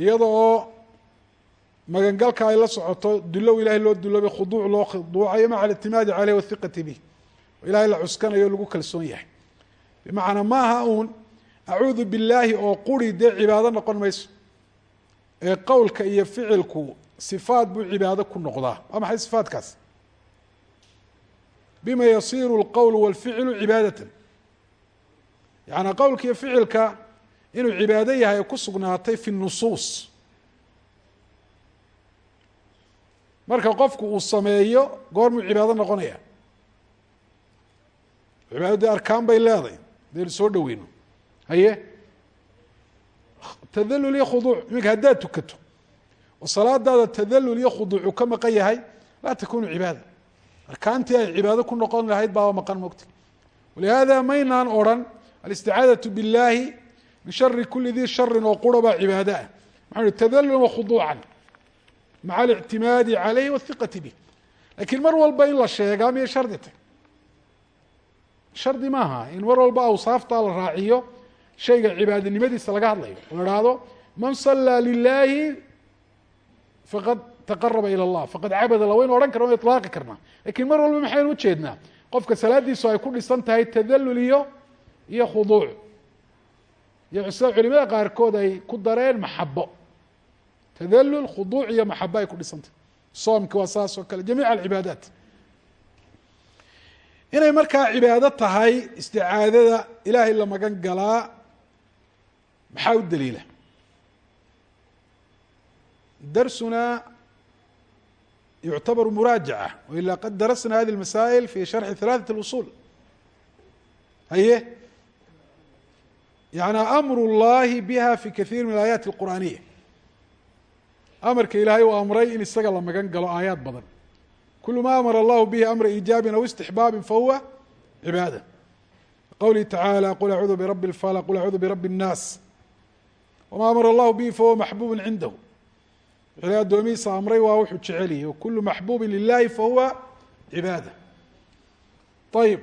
iyada oo magangalka ay la socoto dulow ilahay loo duloobay khuduuc loo khuduucayo maca alictimaadi caleyh wathiqati bih oo ilahay la cuskanayo o lagu kalsoon yahay bimacnaa maaha uun acuudu billaahi oo quri dee cibaado noqon mayso ee qowlka iyo ficilku sifaat buu cibaado ku noqdaa waa maxay sifaatkaas bima yasiru اlqowl wاlficlu cibaadatan yaعni qowlka iyo ficilka inuu cibaado yahay ku sugnaatay fi nusuus. Marka qofku uu sameeyo goor muu cibaado noqonaya cibaado arkaan bay leedahay. Hadaynu soo dhaweyno haye? Tadalul iyo khuduuc iminka haddaad tukato. Oo salaadaada tadalul iyo khuduucu ka maqan yahay laa takunu cibaada. Arkaantii ay cibaado ku noqon lahayd baaba maqan mogta walihaada maynaan odrhan alisticaadatu biاllaahi min shari kuli di sharin oo qura baa cibaado ah maxaa hi tadalula wakhuduucan maca alictimaadi calayhi wahiqati bih lakiin mar walba in la sheegaa miyay shardi tay shardi maaha in mar walba awsaaftaa la raaciyo shayga cibaadinimadiisa laga hadlayo la hahdo man salaa lilahi faqad taqaraba ilى اllah faqad cabada la waynu odhan karna o ilaaqi karnaa lakiin mar walba maxaynu ujeednaa qofka salaadiisu ay ku dhisan tahay tadalul iyo iyo khuduuc iyo sida culimada qaarkood ay ku dareen maxabo tadalul khuduuc iyo maxabo ay ku dhisan tahay soomki waa saas oo kale jamiic alcibaadaat inay markaa cibaado tahay isticaadada ilaahay la magan galaa maxaa u daliila darsuna yuctabar muraajaca wailaa qad darasna hadi اlmasaa'il fi sharxi ثalaaثaة اlusul haye yani amr اllahi biha fi kahiir min aayaati اlqur'aaniya amarka ilaahay uu amray in isaga la magan galo aayaad badan kul ma amara allahu bihi amra iijaabi aw istixbaabi fahuwa cibaada qowlihi tacaalى qul acuudu birabi اlfalq qul acuudu birabi الnaas wma amara allahu bihi fahuwa maxbuub cindahu wixii addoomihiisa amray waa wuxuu jeceliyay wakulu maxbuubi lilahi fahuwa cibaada ayib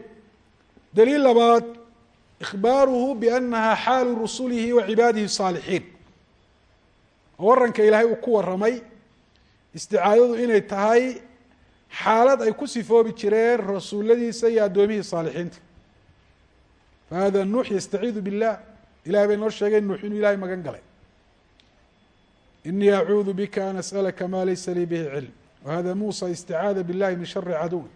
daliil labaad ihbaaruhu biannaha xaalu rusulihi wa cibaadihi saalixiin waranka ilaahay uu ku waramay isticaadadu inay tahay xaalad ay ku sifoobi jireen rasuuladiisa iyo addoomihii saalixiinta fahada nuux yastaciidu biاllah ilahay bay noo sheegeen nuux inuu ilahay magan galay inii acuudu bika an aslka ma laysa lii bihi cilm wahada muusa isticaada biاllahi min shari caduwi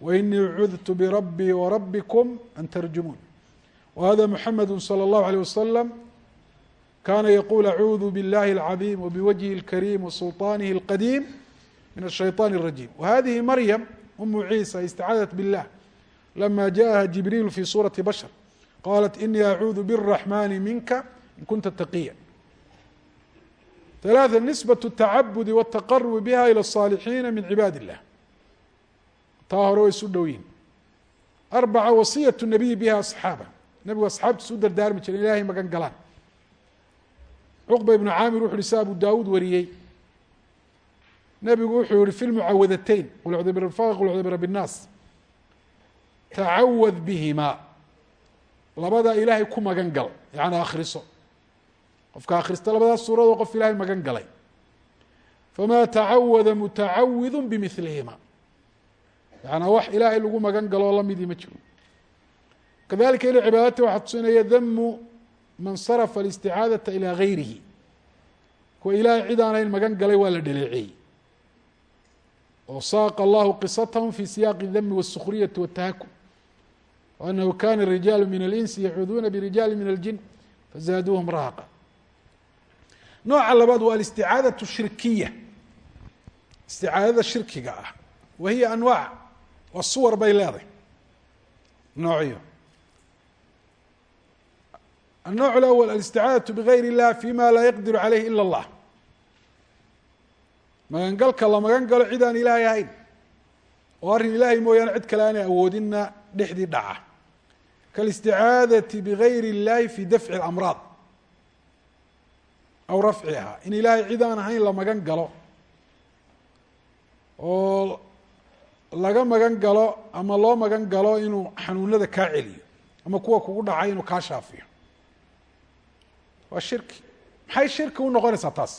wainii cudtu birabii warabikum an tarjumuun wahada muxamedu salى اllahu alيه wasalam kana yaqul acuudu biاllahi اlcadiim wbiwajhi اlkariim wasulطaanihi اlqadiim min الshayطan الrajim whadihi maryam umu ciisa istacaadat biاllah lama jaءaha jibriil fi suurati bashar qalat inii acuudu bالraxmani minka in kunta taqiya ثلاثة نسبة التacabudi والتaqرب bha ilى الصاaliحiina min cibaad الlah taa hore way isu dhow yihin أربعة waصية النabiyi biha أصxaabه nebigu asxaabtiis u dardaarmi jiren ilaahay magan galaan. Cuqba ibnu caamir wuxu uhi si abu daawuud wariyey. Nebigu wuxuu yihi fi lmucawadateyn qul ucdu bi rabifaaq qul ucdu birabbi nnaas tacawad bihimaa labada ilaahay ku magan gal yacnaa akhriso. Qofka akhrista labadaas suuradoo qof ilaahay magan galay. Famaa tacawada mutacawidu bimilihima yaعnaa wax ilaahay lagu magan galoo lamidii ma jiro kadalika ila cibaadati waxaa tusinaya damu man sarafa alisticaadata ilaa gayrihi kuwa ilaahay cid aanayn magan galay waa la dhaleeceeyey oo saaqa allahu qisatahum fi siyaaqi dami wالsukriyati wالtahakum waanahu kana rijaalu min alinsi yacuuduuna birijaali min aljin fazaaduuhum rahaqa nooca labaad waa alisticaadaة shirkiya isticaadada shirkiga ah wa hiya anwaac waa suwar bay leedahay noocyo الnوع الأول الاstiعاadaة bغayr الlah فيma laa yqdir عalayh ilا الlah magan galka la magan galo cid aan ilaahay ahayn oo arrin ilaahay mooyaane cid kale aanay awoodina dhexdii dhaca kالاstiعاadaة bغayr الlahi fi dafع الأmراad aw rafciha in ilaahay cid aan ahayn la magan galo oo laga magan galo ama loo magan galo inuu xanuunada kaa celiyo ama kuwa kugu dhacay inuu kaa shaafiyo waa shirki maxay shirki u noqonaysaa taas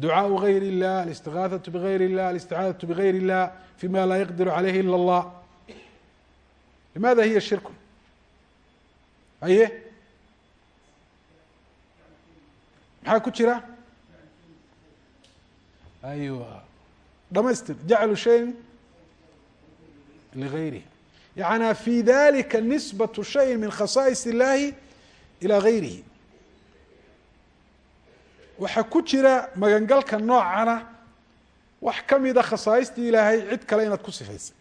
ducaaءu gayr الlah الاstigaaثaة bغayr الlah الاsticaadaة bغayr الlah fima laa yaqdir عalayh ilا الlah لmada hiya shirku aye maxaa ku jira aywa dhamaystir jaclu shayin ligayrihi yaعnى fi dalika nisbaة shayi min khasaaئis الlahi ilى gayrihi waxaa ku jira magangalka noocana wax kamida khasaaistii ilaahay cid kale inaad ku sifaysay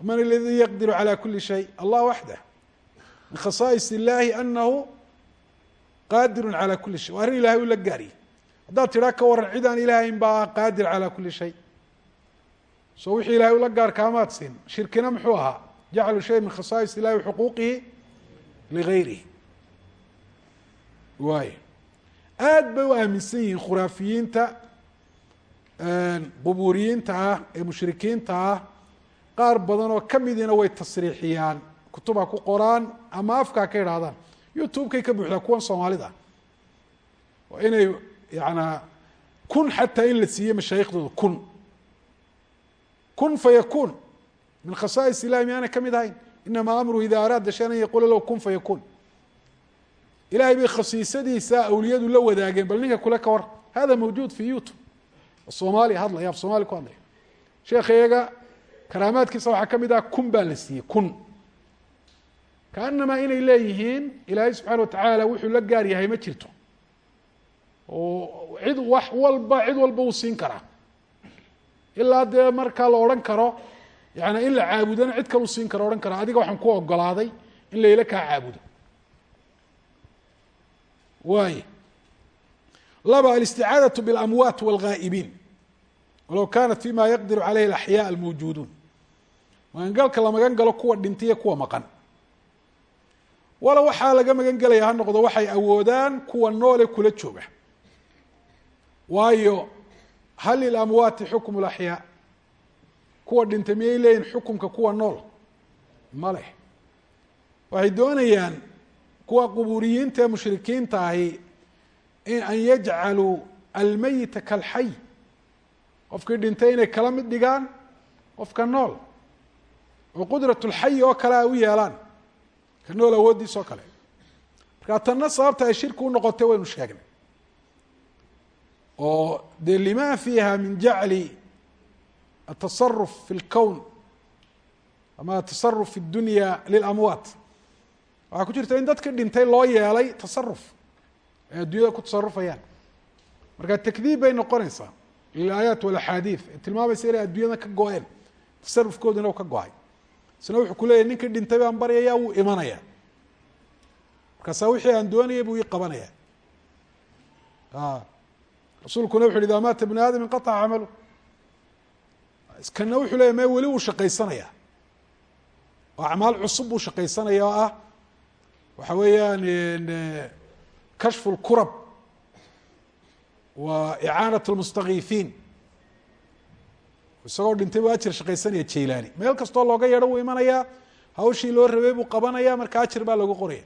man اladii yaqdiru عalى kuli shay allah waxdah min khasaais اllahi anahu qaadiru calى kuli shay waa arrin ilahay u la gaariyay haddaad tidhaa ka waran cid aan ilahayn baa qaadir calى kuli shay so wixii ilahay ula gaarkaamaad siin shirkina muxuu ahaa jaclu shay min khasaais illahi waxuquuqihi ligayrihi waay aada bay u aaminsan yihiin khuraafiyiinta qubuuriyiinta ah ee mushrikiinta ah. Qaar badan oo kamidina way tasriixiyaan kutuba ku qoraan ama afkaa ka idhaahdaan youtube-kay ka buuxdaa kuwan soomaalida. Waa inay yanaa kun xataa in la siiye mashaaikhdooda kun. Kun fayakun min khasaais illahi miyaana ka mid ahayn. Inamaa amruhu ida araada shay an yaquula lahu kun fayakun ilahay bay khasiisadiisa awliyadu la wadaageen bal ninka kule ka war hada mawjuud fi youtube. Soomaaliya hadlaya af soomaliya ku hadlaya sheekh iyaga karaamaadkiisa waxaa ka mid ah kun baa la siiyey kun. Kaanamaa inay leeyihiin ilaahay subxaana watacaala wuxuu la gaar yahay ma jirto. Oo cid wax walba cid walba uu siin karaa. Ilaa dee markaa la odhan karo yani in la caabudana cid kale u siin karo odhan kara adiga waxaan ku ogolaaday in layla kaa caabudo waay laba alisticaadaة bاlamwaat wاlgaa'ibiin walow kanat fima yaqdiru calayhi اlaxyaa almawjuuduun magangalka la magan galo kuwa dhintaiyo kuwa maqan walo waxaa laga magan gelaya ha noqdo waxay awoodaan kuwa noole kula jooga waayo hal lilamwaati xukm اlaxyaa kuwa dhintay miyay leeyihin xukumka kuwa nool ma leh waxay doonayaan kuwa qubuuriyiinta ee mushrikiinta ahi an yajcaluu almeyita kalxay qofkii dhintay inay kala mid dhigaan qofka nool oo qudrat lxayi oo kale ay u yeelaan ka nool awooddiis oo kale. Markaa tanna sababta ay shirki u noqotay waynu sheegnay. Oo dee lima fiiha min jacli atasaruf fi اlkown ama atasaruf fi اdunya lilamwaat waxaa ku jirta in dadka dhintay loo yeelay tasaruf ay addunyada ku tasarufayaan marka takdiib bay noqonaysaa. Lilaayaat walaxaadiid ee tilmaamaysa inay addunyada ka go-een tasarufkooduna u ka go'ay. Isna wuxuu ku leeyahy dhintay baan baryaya wuu imanaya markaasaa wixii aan doonayay buu ii rasuulkuna wuxu uhi idaa maata bnu aadam inqaطca camalu. Iskana wuxuu leeyahy me weli wuu shaqaysanaya oo acmaal cusub buu shaqaysanaya oo ah waxa weeyaan kashfu اlkurab wa icaanaة اlmustakiifiin isagoo dhintay buu ajir shaqaysanaya jaylaani meel kastoo looga yeedho wuu imanayaa hawshii loo rabay buu qabanaya marka ajir baa lagu qoraya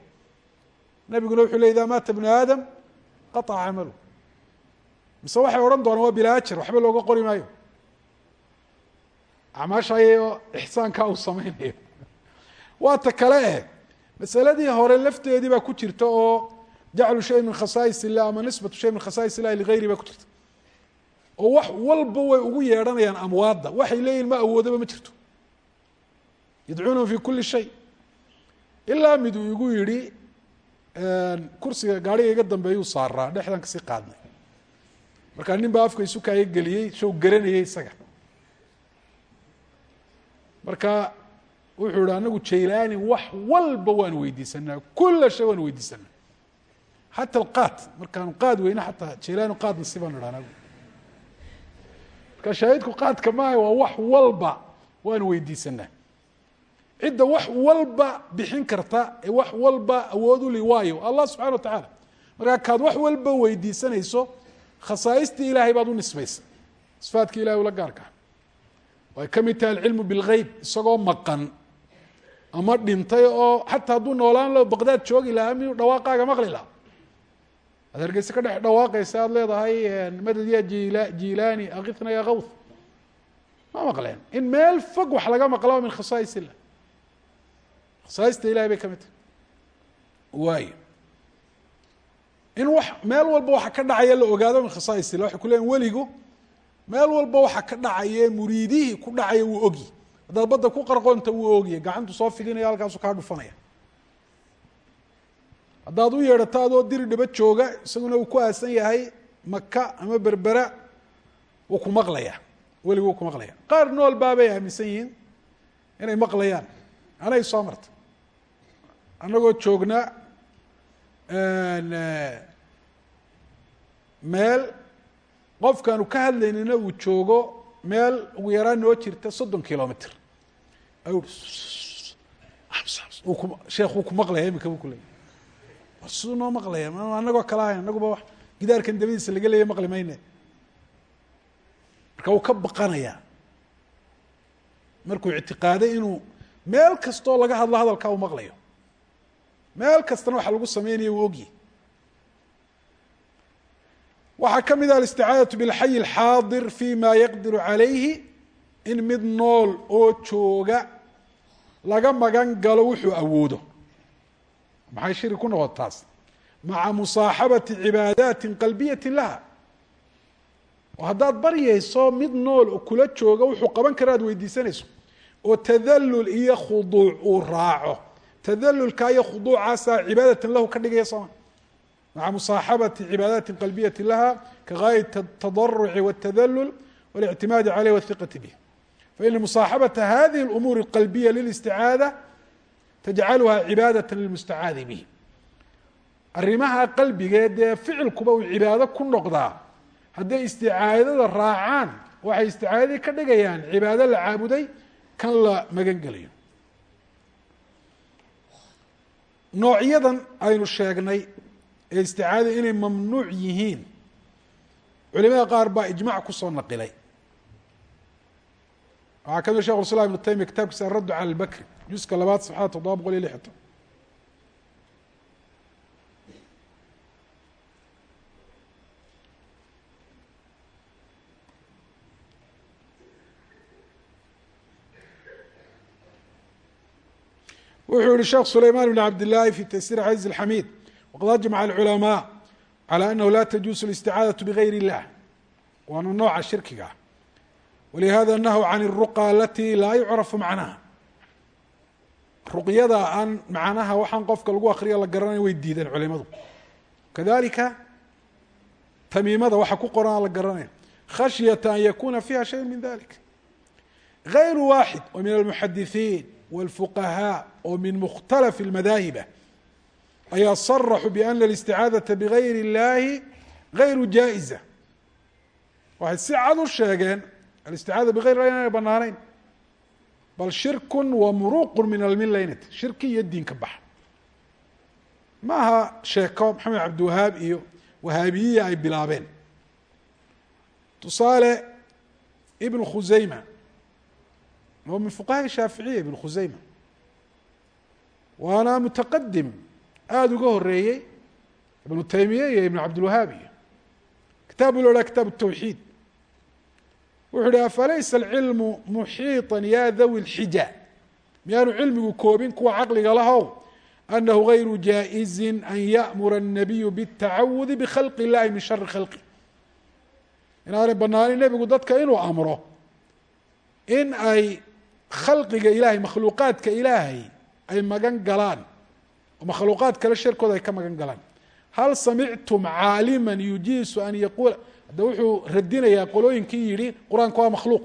nabiguna wuxuu le idaa maata bnu aadam qaطca camalu mise waxay odhan doonaan waa bilaa ajir waxba looga qori maayo acmaasha ayaoo ixsaankaa uu samaynayo waa ta kale eh masaladii hore lafteedii baa ku jirta oo jaclu shay min khasaais illah ama nisbatu shay min khasaais illahi ligayri baa ku jirta. Oo wax walba way ugu yeedhanayaan amwaadda. Waxay leeyihiin ma awoodaba ma jirto. Yadcuunahum fi kuli shay. Ilaa mid uu igu yihi kursiga gaariga iga dambeeyuu saaraa. Dhexdan ka sii qaadnay. Markaa nin baa afka isu kaaya geliyey show garanayay isaga. Marka wuxuu ihi anagu jaylaani wax walba waan weydiisanaa kula shay waan weydiisanaa xata alqaad markaanu qaad weyne xataa jaylaani qaad nasi baan idha anagu. Marka shaahidku qaadka maaha waa wax walba waan weydiisanaa cidda wax walba bixin karta ee wax walba awood u li waayo allah subxana wa tacaala markaa kaad wax walba weydiisanayso khasaaistii ilaahay baad u nisbaysa. Sifaadkii ilahay ula gaarkaa way ka mid tahay alcilmu bilgeyb isagoo maqan ama dhintay oo xataa hadduu noolaan lo baqdaad joogi lahaa miyuu dhawaaqaaga maqli lahaa? Ad hargeyse ka dhex dhawaaqaysa aada leedahay madad ya jila jilani akitna ya kawth ma maqleen. In meel fog wax laga maqlo min khasaais illah. Khasaaista ilahay bay ka mid tahay. Waayo. In wax meel walba waxa ka dhacaya la ogaado min khasaais illah waxay ku leeyiin weligu meel walba waxa ka dhacaya muriidihii ku dhacaya wuu ogyi haddaad badda ku qarqoonta wuu ogya gacantu soo fidinaya halkaasu kaa dhufanaya. Haddaad u yeedhato adoo diri dhaba jooga isaguna uu ku aasan yahay maka ama berbera wuu ku maqlaya. Weligu wuu ku maqlaya. Qaar nool baabay aaminsan yihiin inay maqlayaan. Anay soo marta. Annagoo joogna meel qofkaanu ka hadlaynina uu joogo meel ugu yaraan noo jirta soddon kilomitr sheekh wuu ku maqlaya imika bu kuleeyay siduu noo maqlaya anagoo kala ahayn anaguba wa gidaarkan dabadiisa laga leeya maqli mayne. Marka wuu ka baqanayaa markuu ictiqaaday inuu meel kastoo laga hadlo hadalkaa uu maqlayo. Meel kastana waxa lagu sameynaya uu ogyi waxaa ka mid ah alisticaadaةu biاlxayi اlxaadir fi ma yaqdiru calayhi in mid nool oo jooga laga magan galo wuxuu awoodo maxay shiri ku noqon taas maca musaaxabati cibaadaati qalbiyati laha oo haddaad baryayso mid nool oo kula jooga wuxuu qaban kara aad weydiisanayso oo tadalul iyo khuduuc uu raaco tadalulka iyo khuduucaasaa cibaadatan lahu ka dhigaya sooma maca musaaxabati cibaadaati qalbiyati laha kagaayat الtadaruci wالtadalul واlictimaadi caleyh wالhiqati bih faina musaaxabata hadihi اlumuur اlqalbiya lilisticaada tajcaluha cibaadaة lilmustacaadi bih arrimaha qalbigee dee ficilkuba uu cibaado ku noqdaa hadday isticaadada raacaan waxay isticaadadii ka dhigayaan cibaado la caabuday kan la magan gelayo noocyadan aynu sheegnay ee isticaadada inay mamnuuc yihiin. Culimada qaar baa ijmac ku soo naqilay. Waxaa ka mid shekh islam ibnu taymiya kitabkiisa araddu cala albakri juska labaad saxada toddoba boqol iyo lixatan wuxuu yihi sheekh sulayman bn cabd llahi fi taysir caziz اlxamid waqad ajmaca alculamaء calى anahu la tajuusu اlisticaadaة bgayr اllah waana nooca shirkiga ah walihada nahu can الruqa alati laa yucrafu macnaha ruqyada aan macnaha waxaan qofka lagu akriyo la garanay way diideen culimadu kadalika tamiimada waxa ku qoran aan la garanay khashyata an yakuna fiha shay min dalik غayr waaxid oo min almuxadithiin wاlfuqahaa oo min mukhtalaf اlmadaahiba ayaa saraxu biana alisticaadata bigayri اllahi gayru jaa'iza waxay si cad u sheegeen alisticaada bigayr illahi inana banaanayn bal shirku wa muruqu min almilla inay tahy shirki iyo diinka baxa ma aha sheeko maxamed cabdiwahaab iyo wahaabiyiya ay bilaabeen tusaale ibn khuseyma oo min fuqaha shaaficiya ibn khuseyma waana mutaqadim aada uga horeeyey ibnu taymiya iyo ibn cabdilwahaab iyo kitaab lo haha kitaab الtawxiid wuxuu hi afalaysa alcilmu muxiiطa ya dawi اlxija miyaanu cilmigu koobin kuwa caqliga lahow anahu gayru jaaئizi an yaأmura الnabiyu bالtacawudi bkhalqi اllahi min shari khalqi inaanay banaanin nebigu dadka inuu amro in ay khalqiga ilahay makhluuqaadka ilaahay ay magan galaan oo makhluuqaad kale sharkooda ay ka magan galaan. Hal samictum caalima yujiisu an yaquula. Hadda wuxuu radinayaa qolooyinkii yihi qur'aanku waa makhluuq.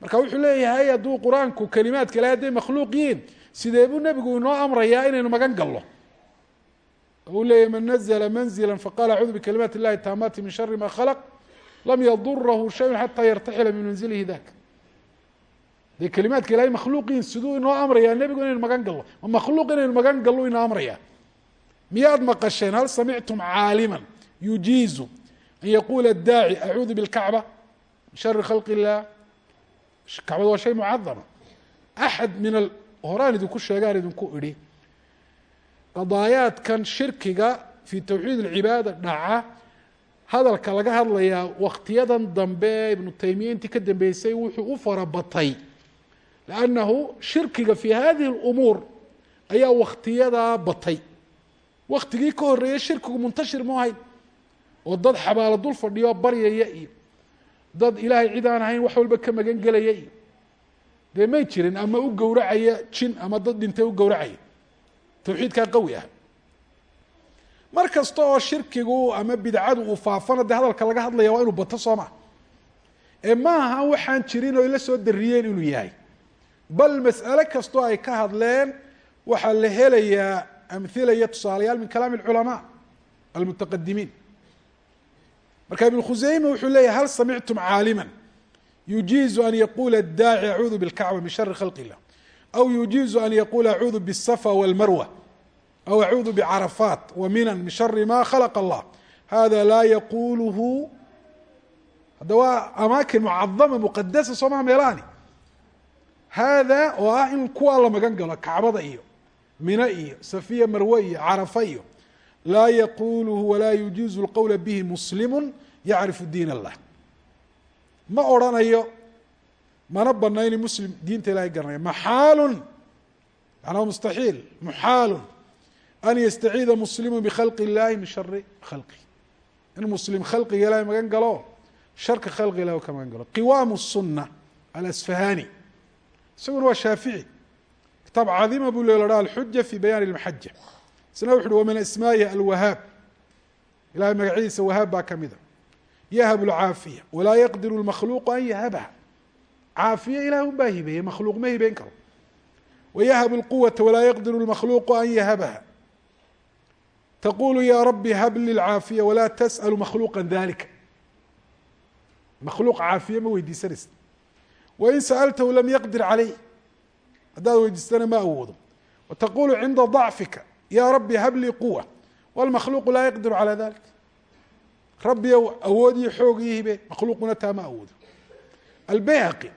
Marka wuxuu leeyahay hadduu qur'aanku kelimaadka ilahay hadday makhluuq yihiin sidee buu nebigu inoo amrayaa inaynu magan galno? Uu leeyahy man nazla manzila faqala acuudu bikalimaati اllahi taamati min shari ma khalq lam yadurahu shayun xata yartaxila min manzilihi dak dee kelimaadka ilahay makhluuqiin siduu inoo amrayaa nebigu inaynu magan galno ma makhluuq inaynu magan galno inoo amraya miyaad maqasheen hal samictum caalima yujiizu an yaquula daaci acuudu bilkacba min shari khalqi illah kacbada waa shay mucadama axad min horaan idinku sheegaan idinku idhi qadaayaadkan shirkiga fi towxiid اlcibaada dhaca hadalka laga hadlayaa waktiyadan dambe ibnu taymiya intii ka dambeysay wuxuu u farabatay lannahu shirkiga fi hadihi اlumuur ayaa waktiyadaa batay waktigii ka horeeyey shirkigu muntashir mu ahayn oo dad xabaalo dul fadhiyo baryaya iyo dad ilaahay cid aan ahayn wax walba ka magan gelaya iyo dee may jirin ama u gowracaya jin ama dad dhintay u gowracaya tawxiidkaa qawi ah mar kasta oo shirkigu ama bidcadu uu faafana dee hadalka laga hadlaya waa inuu bato soo maa ee ma soo dariyeen inuu yahay bal mas'ale kastoo ay ka hadleen waxaa la helayaa amhila iyo tusaalayaal min kalaami اlculamaa almutaqadimiin marka ibn khuseyme wuxuu leeyahy hal samictum caalima yujiizu an yaqula اdaaci acuudu bاlkacba min shari khalq illah aw yujiizu an yaqula acuudu bالsafa wاlmarwa aw acuudu bcarafaat waminan min shari ma khalq allah hada laa yaquluhu hadda waa amaakin mucadama muqadasa soo maha meelahani hada oo ah in kuwaa la magan galo kacbada iyo mino iyo safiya marwe iyo carafa iyo laa yaquluhu walaa yujiizu lqowla bihi muslimu yacrifu diin allah ma oranayo mana banayni muslim diinta ilahay garanaya maxaalu manaa mustaxiil muxaalu an yastaciida muslimu bikhalqi illahi min shari khalqi in muslim khalqiga ilahay magan galo sharka khalqi ilahi ka magan galo qiwaamu الsuna alasfahani isaguna waa shaafici kitaab cadiima buu laha alxuja fi bayaan اlmaxaja isna wuxu uhi wa min asmaa'ihi alwahaab. Ilahay magacyadiisa wahaab baa kamida yahab lcaafiya walaa yaqdiru lmakhluuqu an yahabaha. Caafiya ilahay un baa hibeeye makhluuq ma hibeyn karo. Wayahab lquwata walaa yaqdiru lmakhluuqu an yahabaha. Taqulu ya rabi hab li lcaafiya walaa tasأlu makhluuqa dalika makhluuq caafiye ma weydiisanaysa wain sa'altahu lam yaqdir caleyh haddaad weydiistana ma awoodo wataqulu cinda ضacfika ya rabi hab lii quwa wاlmakhluuqu laa yaqdiru calى dalik rabbi ow awood iyo xoog ii hibe makhluuquna taa ma awoodo albayhaqi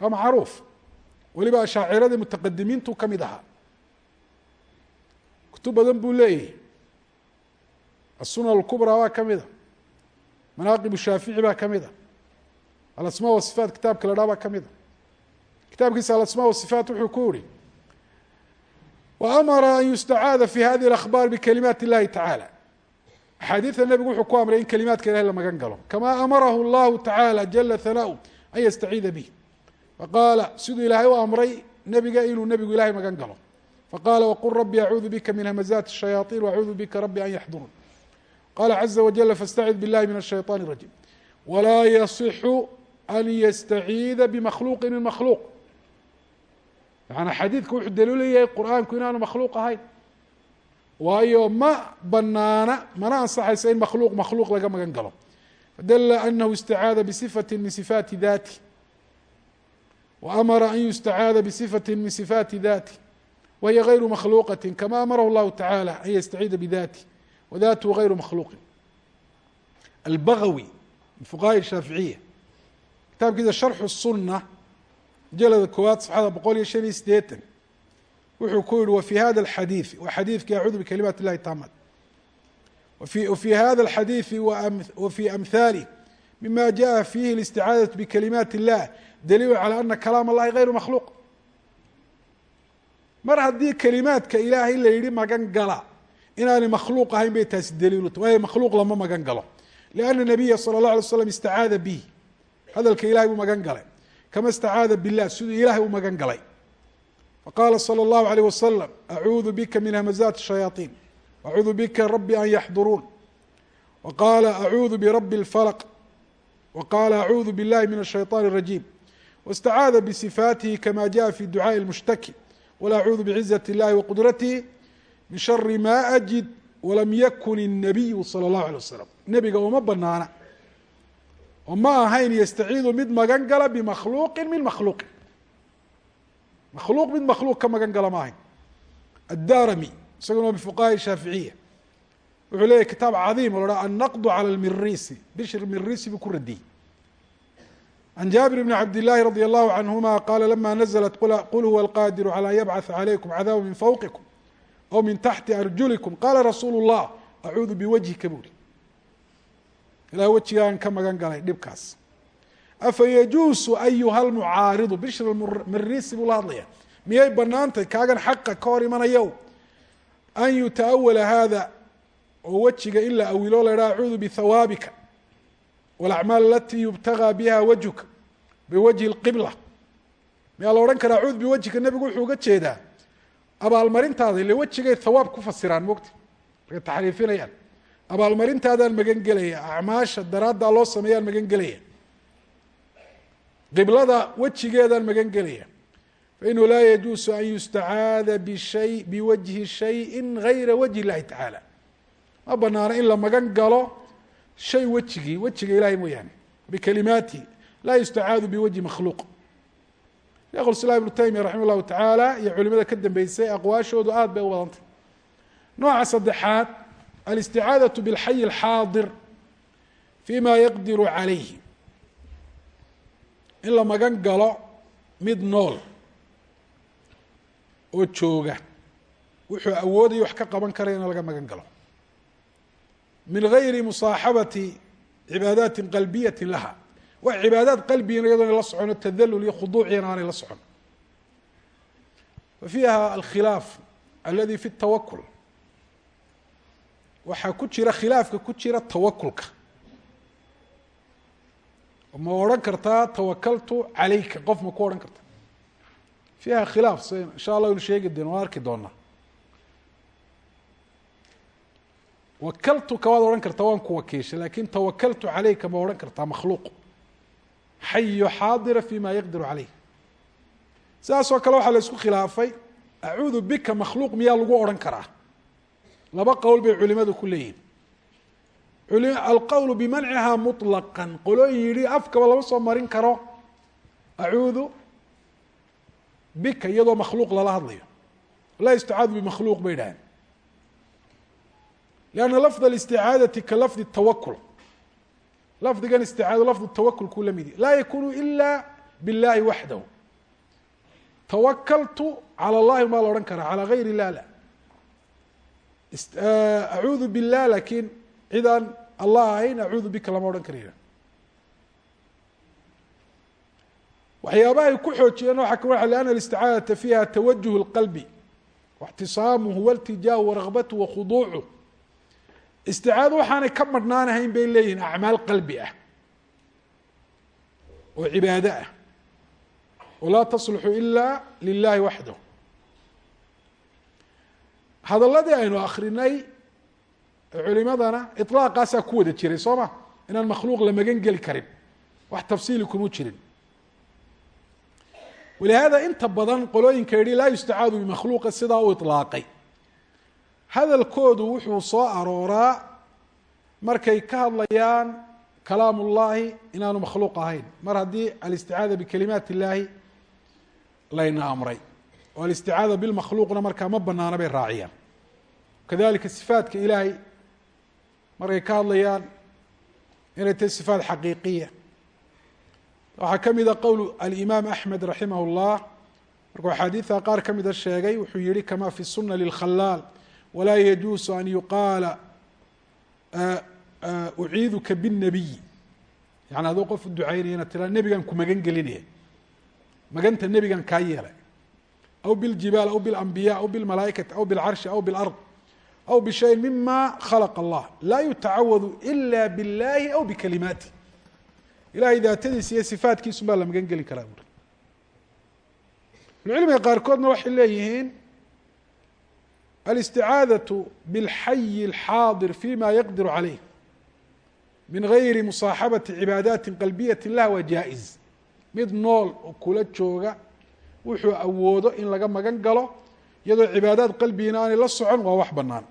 waa macruuf weliba ashaaciradii mutaqadimiintu ka mid ahaa kutub badan buu leeyahay الsunan اkubraa baa ka mida manaaqib shaafici baa ka mida alasma wasifaat kitaabka la dhaa baa ka mida kitaabkiisa alasma wasifaat wuxuu ku yihi waamara an yustacaada fi hadihi اlakhbaar bikalimaat اllahi tacaalى axaadiida nebigu wuxuu ku amray in kalimaadka ilahi la magan galo kama amarahu اllahu tacaalى jala hanaaءu an yastaciida bih faqaala siduu ilaahay u amray nebiga inuu nebigu ilahay magan galo faqala wqul rabi acuudu bika min hamazaat الshayaaطin wacuudu bika rabi an yaxduruun qala caza wajala faاstacid biاllahi min الshayطan الrajim walaa yasixu an yastaciida bimakhluuqi min makhluuq yaana xadiidku wuxuu daliilu yahay qur'aanku inaanu makhluuq ahayn waayo ma banaana mana ansaxaysa in makhluuq makhluuq laga magan galo fadala anahu istacaada bisifati min sifaati dati waamara an yustacaada bisifati min sifaati dati wahiy غayru makhluuqati kama amarahu اllahu tacalى an yastaciida bidati wdathu غayru makhluuqi albagawi min fuqahaءi shaaficiya kitaabkiisa sharxu الsuna mujalada koowaad safxada boqol iyo shan iyo sideetan wuxuu ku yihi wfi hada اxadiiثi wa xadiidki acuudu bikalimaat اllahi taamaat wfi hada اxadiiثi wfi amhaali mima jaءa fihi اlisticaadaة bikalimaat الlah daliilu calى ana kalaam اllahi غayru makhluuq mar haddii kelimaadka ilaahay la yihi magan gala inaanay makhluuq ahayn bay taasi daliiluta waayo makhluuq lama magan galo lianna nabiya sala اllah alay slam istacaada bihi hadalka ilahay buu magan galay kama istacaada bilah siduu ilahay u magan galay faqala salى اllahu alayh wasalam acuudu bika min hamazaat الshayaaطin acuudu bika rabi an yaxduruun waqala acuudu birabi اlfalq waqala acuudu biاllahi min الshayطan الrajim waاstacaada bisifaatihi kama jaءa fi ducaaءi اlmushtaki wla acuudu bcizaة اllahi waqudratih min shari ma ajid walam yakun الnabiyu salى اllahu alيه wasalam nebiga uma banaana oo ma ahayn yastaciidu mid magan gala bimakhluuqi min makhluuqin makhluuq mid makhluuq ka magan gala ma ahayn addarami isaguna waa bifuqahaءi shaaficiya wuxuu leeyahy kitaab cadiim o la ha annaqd calى lmirisi bishr mirisi buu ku radiyey عن جابر بن عبد الله رضي الله عنهما قال لما نزلت قل هو القادر على أن يبعث عليكم عذابا من فوقكم aw min taxti arjulikum qaala rasuulu llah acuudu biwajhika buuri ilaah wejigaan ka magan galay dhibkaas. Afa yajuusu ayuha lmucaaridu bishr marisi buu la hadlaya miyay banaantay kaagan xaqa ka hor imanayow. An yutaawala hada oo wejiga in la awilo la idhaha acuudu bihawaabika walacmaal alatii yubtagaa biha wajhuka biwajhi lqibla miyaa la odhan karaa acuudu biwajhika nebigu wuxuu uga jeedaa abaalmarintaada ile wejigay hawaab ku fasiraan mogta markay taxriifinayaan abaalmarintaadaan magan gelaya acmaasha daraaddaa loo sameeyaan magan gelaya qiblada wejigeedaan magan gelaya. Fainahu laa yajuusu an yustacaada bishay biwajhi shayin gayra wajhi اllahi tacaala. Ma banaano in la magan galo shay wejigii wejiga ilahay mooyaane bikalimaatihi laa yustacaadu biwajhi makhluuq. Shekhu islam ibnu taymiya raxima llahu tacaala iyo culimada ka dambeysay aqwaashoodu aad bay u badantay nooca saddexaad alisticaadaة bاlxayi اlxaadir fima yaqdiru calayhi in la magan galo mid nool oo jooga wuxuu awoodayo wax ka qaban karaya in laga magan galo min gayri musaaxabati cibaadaati qalbiyati laha wax cibaadaad qalbigina iyadoona la socono tadalul iyo khuduuciyana aanay la socon wa fiiha alkhilaaf aladi fi اtawakul waxaa ku jira khilaafka ku jira tawakulka. Ma odhan kartaa tawakaltu calayka qof ma ku odhan karta. Fiiha khilaaf s insha allah inu sheegi doon waan arki doonaa. Wakaltuka waad odhan kartaa waan ku wakiishay laakiin tawakaltu calayka ma odhan kartaa makhluuq. Xayo xaadira fima yaqdiru caleyh sidaas oo kale waxaa la isku khilaafay acuudu bika makhluuq miyaa lagu odhan karaa laba qowl bay culimadu ku leeyihin alqowl bimanciha muطlaqا qolooyin yihi afkaba lama soo marin karo acuudu bika iyadoo makhluuq lala hadlayo laa yustacaadu bimakhluuq bay dhaheen lianna lafd اlisticaadati ka lafdi الtawakul lafdigan isticaado lafd tawakul kuu la midi laa yakunu ila biاllahi waxdahu tawakaltu calى اllahi maa la odhan karaa calى gayr اllah la Eh, acuudu bilah laakiin cidaan allah ahayn acuudu bika lama odhan karayna waxyaabaha ay ku xoojiyeen waxaa kami liana alisticaadata fiiha tawajuh اlqalbi waاxtisaamuhu waltijaahu waraqbatuhu wakhuduucu isticaado waxaanay ka madhnaanahayn bay leeyihiin acmaal qalbi ah oo cibaado ah. Walaa tasluxu ila lilahi waxdah hadaladii aynu akrinay culimadana iطlaaqaasaa ku wada jiray soo ma? Inaan makhluuq la magan geli karin. Wax tafsiili kuma jirin. Walihaada inta badan qolooyinka yihi laa yustacaadu bimakhluuqa sidaa u iطlaaqay hadalkoodu wuxuu soo arooraa markay ka hadlayaan kalaam ullahi inaanu makhluuq ahayn. Mar haddii alisticaada bikalimaat illahi layna amray oo alisticaada bilmakhluuqna markaa ma banaana bay raaciyaan kadalika sifaatka ilaahay markay ka hadlayaan inay tahay sifaat xaqiiqiya waxaa ka mida qowl alimaam axmed raximah اllah markuu axaadiida qaar ka mida sheegay wuxuu yihi kama fi suna lilkhalaal walaa yajuusu an yuqaala uciiduka bالnabiy yani adoo qof u ducaynaya inaad tiraa nebigan ku magan gelinaya maganta nebigan kaa yeelay aw biاljibaal aw biاlambiya aw biاlmalaaikati aw biاlcarshi aw biاlard aw bishayin mima khalaq allah laa yutacawadu ila biاllahi aw bikalimaati ilahay daatadiisa iyo sifaatkiisun baa la magan geli karaa buuri ahlucilmiga qaarkoodna waxay leeyihiin alisticaadaة bاlxayi اlxaadir fima yaqdiru calayh min gayri musaaxabati cibaadaati qalbiyati lah waa jaa-iz mid nool oo kula jooga wuxuu awoodo in laga magan galo iyadoo cibaadaad qalbigina aanay la socon waa wax banaan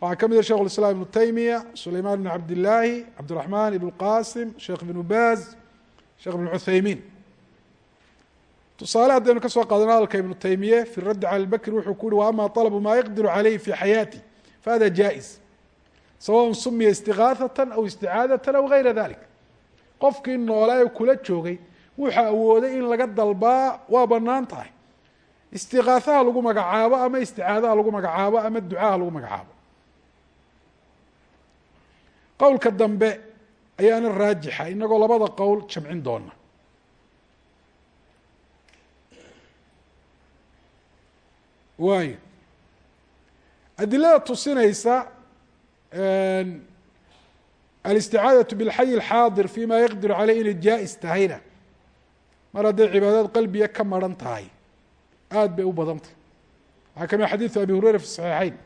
waxaa ka mida shekh اiسlاm iبnu taymiya sulayman بn cabdالlaahi cabdiلرaحman iبn qasim sheekh iبn baz sheekh iبn cuthaymin tusaale haddaynu ka soo qaadano hadalka iبnu taymiye fi raddi calى اbakri wuxuu ku uhi wa ama طalbu ma yaqdiru عalayh fi xayaati fahada jaaئز sawaء sumiya اstigaaثaة aw isticaadaة aw gayra dalik qofkii noolaa ee kula joogay wuxuu awooday in laga dalbaa waa banaan tahay istiqaahaha lagu magacaabo ama isticaadaha lagu magacaabo ama ducaha lagu magacaabo qowlka dambe ayaana raajixa inagoo labada qowl jamcin doona waayo adilada tusinaysa alisticaadaةu biاlxayi اlxaadir fima yaqdiru caleyh inay jaa-is tahayna mar hadday cibaadad qalbiga ka maran tahay aada bay u badantah waxaa kamid xadiiثu abi hureyra fi صaxiixeyn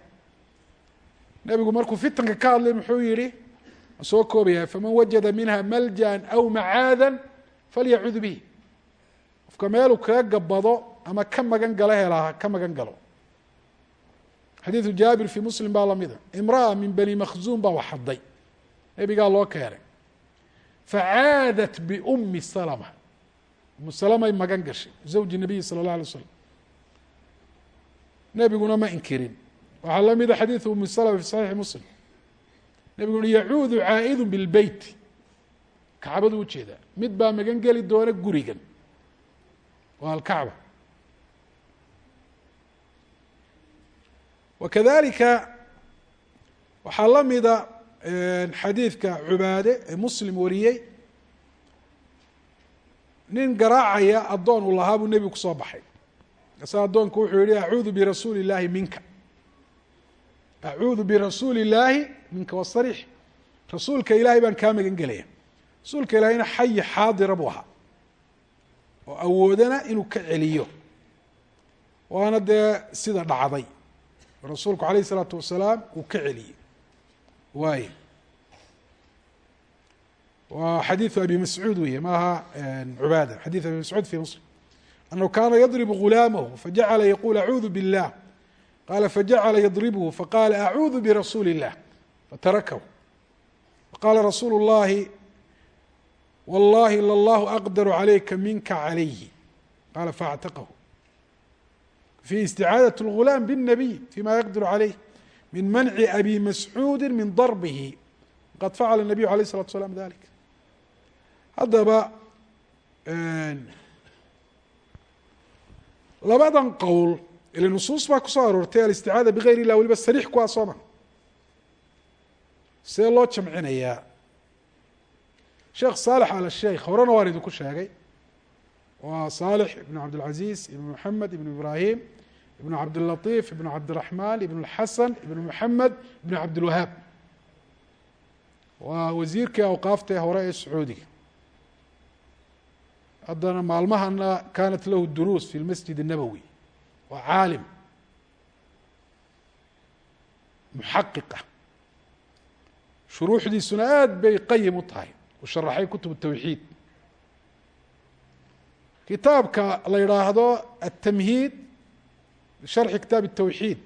nebigu markuu fitanka ka hadlay muxuu yihi soo koobayahay faman wajada minha maljan aw macaada falyacuud bihi. Qofka meeluu kaga gabado ama ka magan galo helaha ka magan galo. Xadiidu jaabir fii muslim baa lamida imraa min bani makhzuum baa wax hadday nebigaa loo keenay. Facaadat biumi salama. Umu salamay magan gashay zawji nabiyi sala اllah alay slam nebiguna ma inkirin. Waxaa la mida xadiidu umi salama fi saxiixi muslim nebigu uhi yacuudu caa'idu bilbeyt kacbadu u jeedaa mid baa magan geli doona gurigan. Waa alkacba wakadalika waxaa la mida xadiidka cubaade ee muslim wariyey. Nin garaacaya addoon uu lahaa buu nebigu ku soo baxay. Kase addoonku wuxuu yihi acuudu birasuuli illaahi minka. Acuudu birasuuli illaahi minka waa sariix rasuulka ilaahay baan kaa magan gelaya rasuulka ilaahayna xayi xaadira buu ahaa oo awoodana inuu ka celiyo waana dee sida dhacday rasuulku alayh isalaatu wasalaam uu ka celiyey waay wa xadiiثu abi mascuud wey maaha cubaada xadiiث abi mascuud fi muslim anhu kana yadrib gulaamahu fajacala yaqul acuudu biاllah qala fajacala yadribhu faqala acuudu birasuuli الlah fatarakahu faqala rasuulu الlahi wallahi lallahu aqdaru calayka minka calayhi qala faاctaqhu fi isticaadaة اlgulaam bالnabiy fima yaqdiru calayh min manci abi mascuudi min darbihi qad facala الnabiyu alayh الsalatu asalaam dalik haddaba labadan qowl ile nusuus baa kusoo aroortay alisticaada bigayr illah weliba sariix ku ah soo ma see loo jamcinayaa sheekh saalex al sheikh horena waan idinku sheegay. Waa saalix ibnu cabdilcaziz ibnu maxamed ibnu ibraahim ibnu cabdilatiif ibnu cabdiraxmaan ibnu lxasan ibnu maxamed ibnu cabdilwahaab waa wasiirkii awqaafta hore ee sacuudiga. Haddana maalmahana kaanat lahu duruus fi lmasjid الnabowi waa caalim. Muxaqiqah shuruuxdiisuna aad bay qayim u tahay u sharaxay kutub الtawxiid kitaabka la yidhaahdo aلtamhiid sharxi kitaab الtawxiid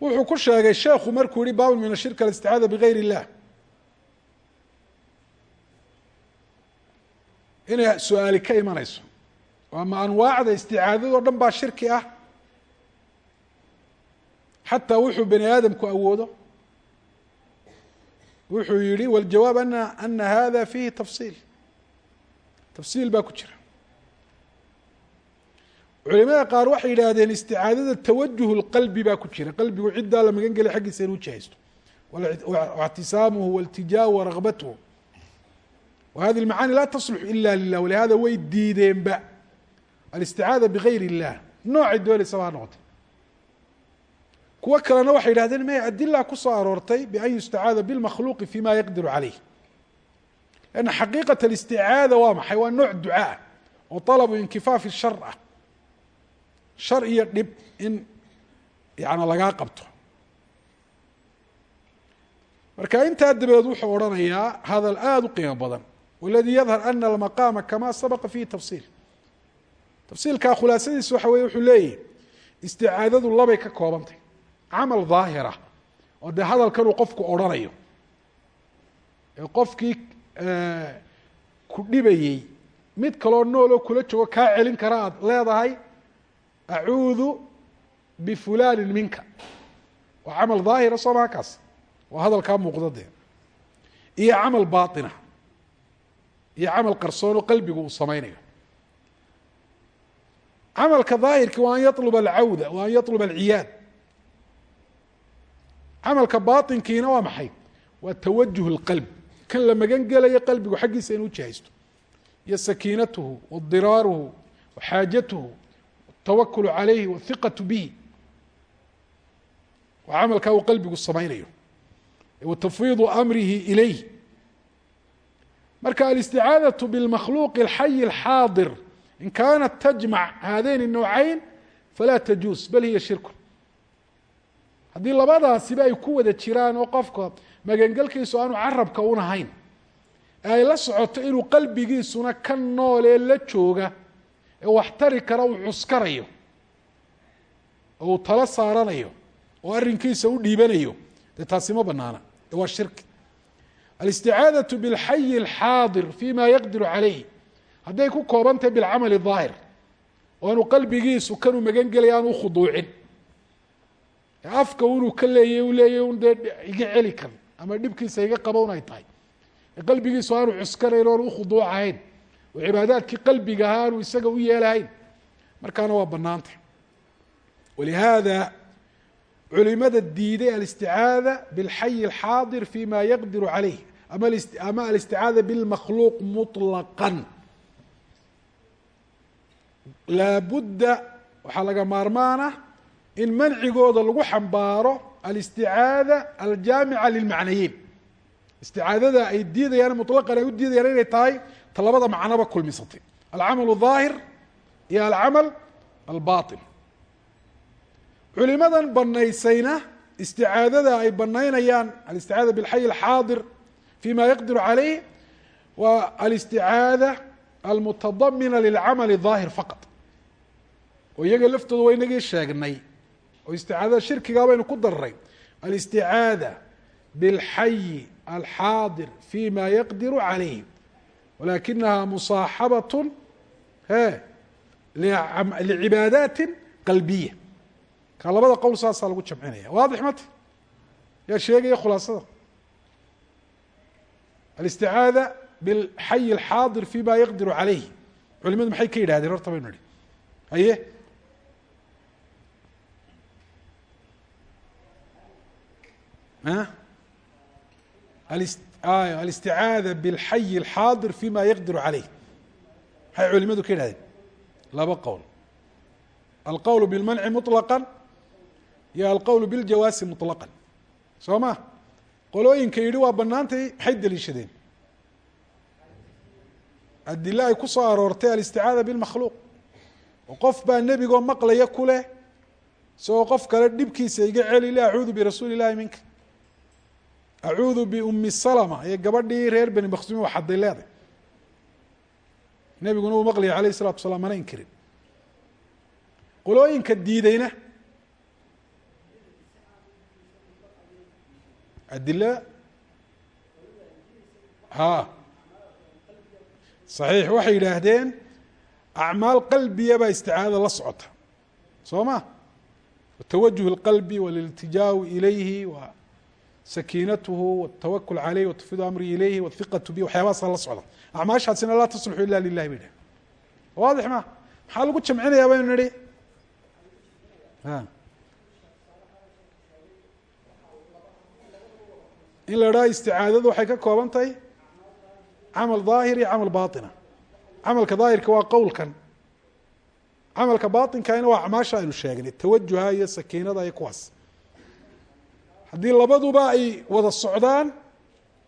wuxuu ku sheegay sheekhu markuu yihi baabl min ashirk alisticaada bigayr الlah inay su-aali ka imanayso ama anwaacda isticaadado dhan baa shirki ah xataa wuxuu bani aadamku awoodo wuxuu yihi wاljawaab ana ana hada fihi tafsiil tafsiil baa ku jira culimada qaar waxay yidhaahdeen isticaadada tawajuh اlqalbi baa ku jira qalbigu ciddaa la magan gelay xaggiisa inuu jihaysto واctisaamuhu واltijaahu waragbathu وhadi الmaعaani la taصلح ila lilah walihada way diideenba alisticaada bغayr الlah noocay doonaysaba ha noqotay kuwo kalena waxay yidhahdeen mey adila ku soo aroortay bian yustacaada bilmakhluuqi fima yaqdiru caleyh ana xaqiiqat alisticaada waa maxay? Waa nooc ducaah oo alabu inkifaafi shar ah. Shar iyo dhib in yana lagaa qabto. Marka intaa dabadeed wuxuu odhanayaa hadal aada u qiimo badan. Waladii yadhar ana almaqaama kama sabaqa fiihi tafsiil. Tafsiilkaa khulaasadiisa waxa weye wuxuu leeyahy isticaadadu labay ka koobantay camal daahira oo dee hadalkan uu qofku odrhanayo ee qofkii ku dhibayey mid kaloo nooloo kula joogo kaa celin kara aad leedahay acuudu bifulani minka. Waa camal daahira soo maa kaas waa hadalkaa muuqda dee. Iyo camal baaطina iyo camal qarsoon oo qalbigu uu samaynayo. Camalka daahirki waa an yaluba alcawda wa an yaluba alciyaad camalka baطinkiina waa maxay waa tawajuh اlqalb kan la magan gelayo qalbigu xaggiisa inuu jihaysto iyo sakiinatuhu wadiraaruhu waxaajatuhu altawakulu calayhi wathiqatu bihi waa camalkaa uu qalbigu samaynayo wa tafwiidu amrihi ilayh marka alisticaadaة bاlmakhluuqi اlxayi اlxaadir in kaanat tajmac haadayn الnowcayn falaa tajuus bal hiya shirku haddii labadaasiba ay ku wada jiraan oo qofka magangelkiisu aanu carabka unahayn ee ay la socoto inuu qalbigiisuna ka noolee la jooga ee wax tari kara uu cuskarayo oo uu talo saaranayo oo arrinkiisa u dhiibanayo dee taasi ma bannaana. Ee waa shirki. Alisticaadatu bilxayi alxaadir fii maa yaqdiru calayh hadday ku koobantahay bilcamali daahir oo aanu qalbigiisu kanu magangelay aanu u khuduucin afka inuu ka leeyay u leeyay un dee iga celi kar ama dhibkiisa iga qabo un ay tahay. Qalbigiisu aanu cuskanayn oanu ukhuduucahayn oo cibaadaadkii qalbiga ahaa aanu isaga u yeelahayn. Markaana waa banaanta walihaada culimada diiday alisticaada bilxayi اlxaadir fi ma yaqdiru caleyh ama alisticaada bilmakhluuq muطlaqa laa waxaa laga maarmaan ah in mancigooda lagu xambaaro alisticaada aljaamica lilmacnayiin. Isticaadada ay diidayaan mulaqan ay u diidayaan inay tahay ta labada macnoba kulmisatay. Alcamal aahir iyo alcamal albail culimadan banaysayna isticaadada ay banaynayaan alisticaada bilxay alxaadir fi ma yaqdiru caleyh waa alisticaada almutadamina lilcamal aahir faqad oo iyaga laftooda waa inagii sheegnay oo isticaadada shirkigaa baynu ku darray. Alisticaada biاlxayi alxaadir fima yaqdiru calayh walakinaha musaaxabaة he licibaadaati qalbiya ka labada qowl saasaa lagu jamcinaya. Waadix mata yaa sheegaya khulaasada. Alisticaada bilxayi alxaadir fima yaqdiru calayh culimadu maxay ka yidhahdeen horta baynu nihi haye alisticaada bilxayi alxaadir fima yaqdiru calayh. Maxay culimadu ka yidhahdeen. Laba qowl. Alqowl bilmanci muطlaqan iyo alqowl biljawaasi muطlaqan soo ma? Qolooyinka yidhi waa banaantay maxay deliishadeen. Adile ay ku soo aroortay alisticaada bilmakhluuq. Oo qof baa nebigoo maqlaya ku leh isagoo qof kale dhibkiisa iga celi acuudu birasuuli illahi minka acuudu biumi salama iyo gabadhii reer beni makhsuumi waxaday leeday nebiguna uu maqlaya alayh isalatu wasalaam mana inkirin qolooyinka diideyna adila ha صaxiix waxay yidhaahdeen acmaal qalbiya baa isticaadada la socota soo ma watawajuh اlqalbi waliltijaaءu ilayhi wa sakiinatuhu watawakul caleyh watafid amri ileyhi wathiqatu bi waxyaabahaasa la socda acmaashaasina laa taslixu ila lilahi bay dhahen waadix ma? Maxaa lagu jamcinayaa baynu nidhi? In la idhaha isticaadadu waxay ka kooban tahay camal daahir iyo camal baaina camalka daahirka waa qowlkan. Camalka baainkaina waa acmaasha aynu sheegnay. Tawajuha iyo sakiinada iyo kuwaas haddii labaduba ay wada socdaan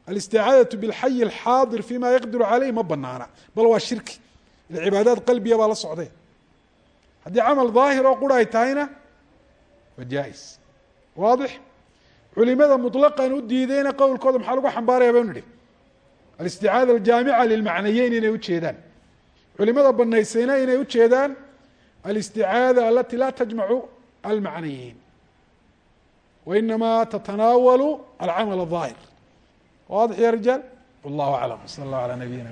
alisticaadau bilxayi alxaadir fima yaqdiru caleyh ma banaana bal waa shirki. Ile qalbiya baa la socdee haddii camal daahir oo qura tahayna waa waadix? Culimada muطlaqan u diidayna qowlkooda maxaa lagu xambaaraya baynu nihi alisticaada aljaamica lilmacnayeyn inay ujeedaan culimada banaysayna inay ujeedaan alisticaada alati laa tajmacu almacnayeyn. wainama tatanaawalu alcamal الظaahir waadix ya rijaal wallahu aclam sala اllah alى nabiyina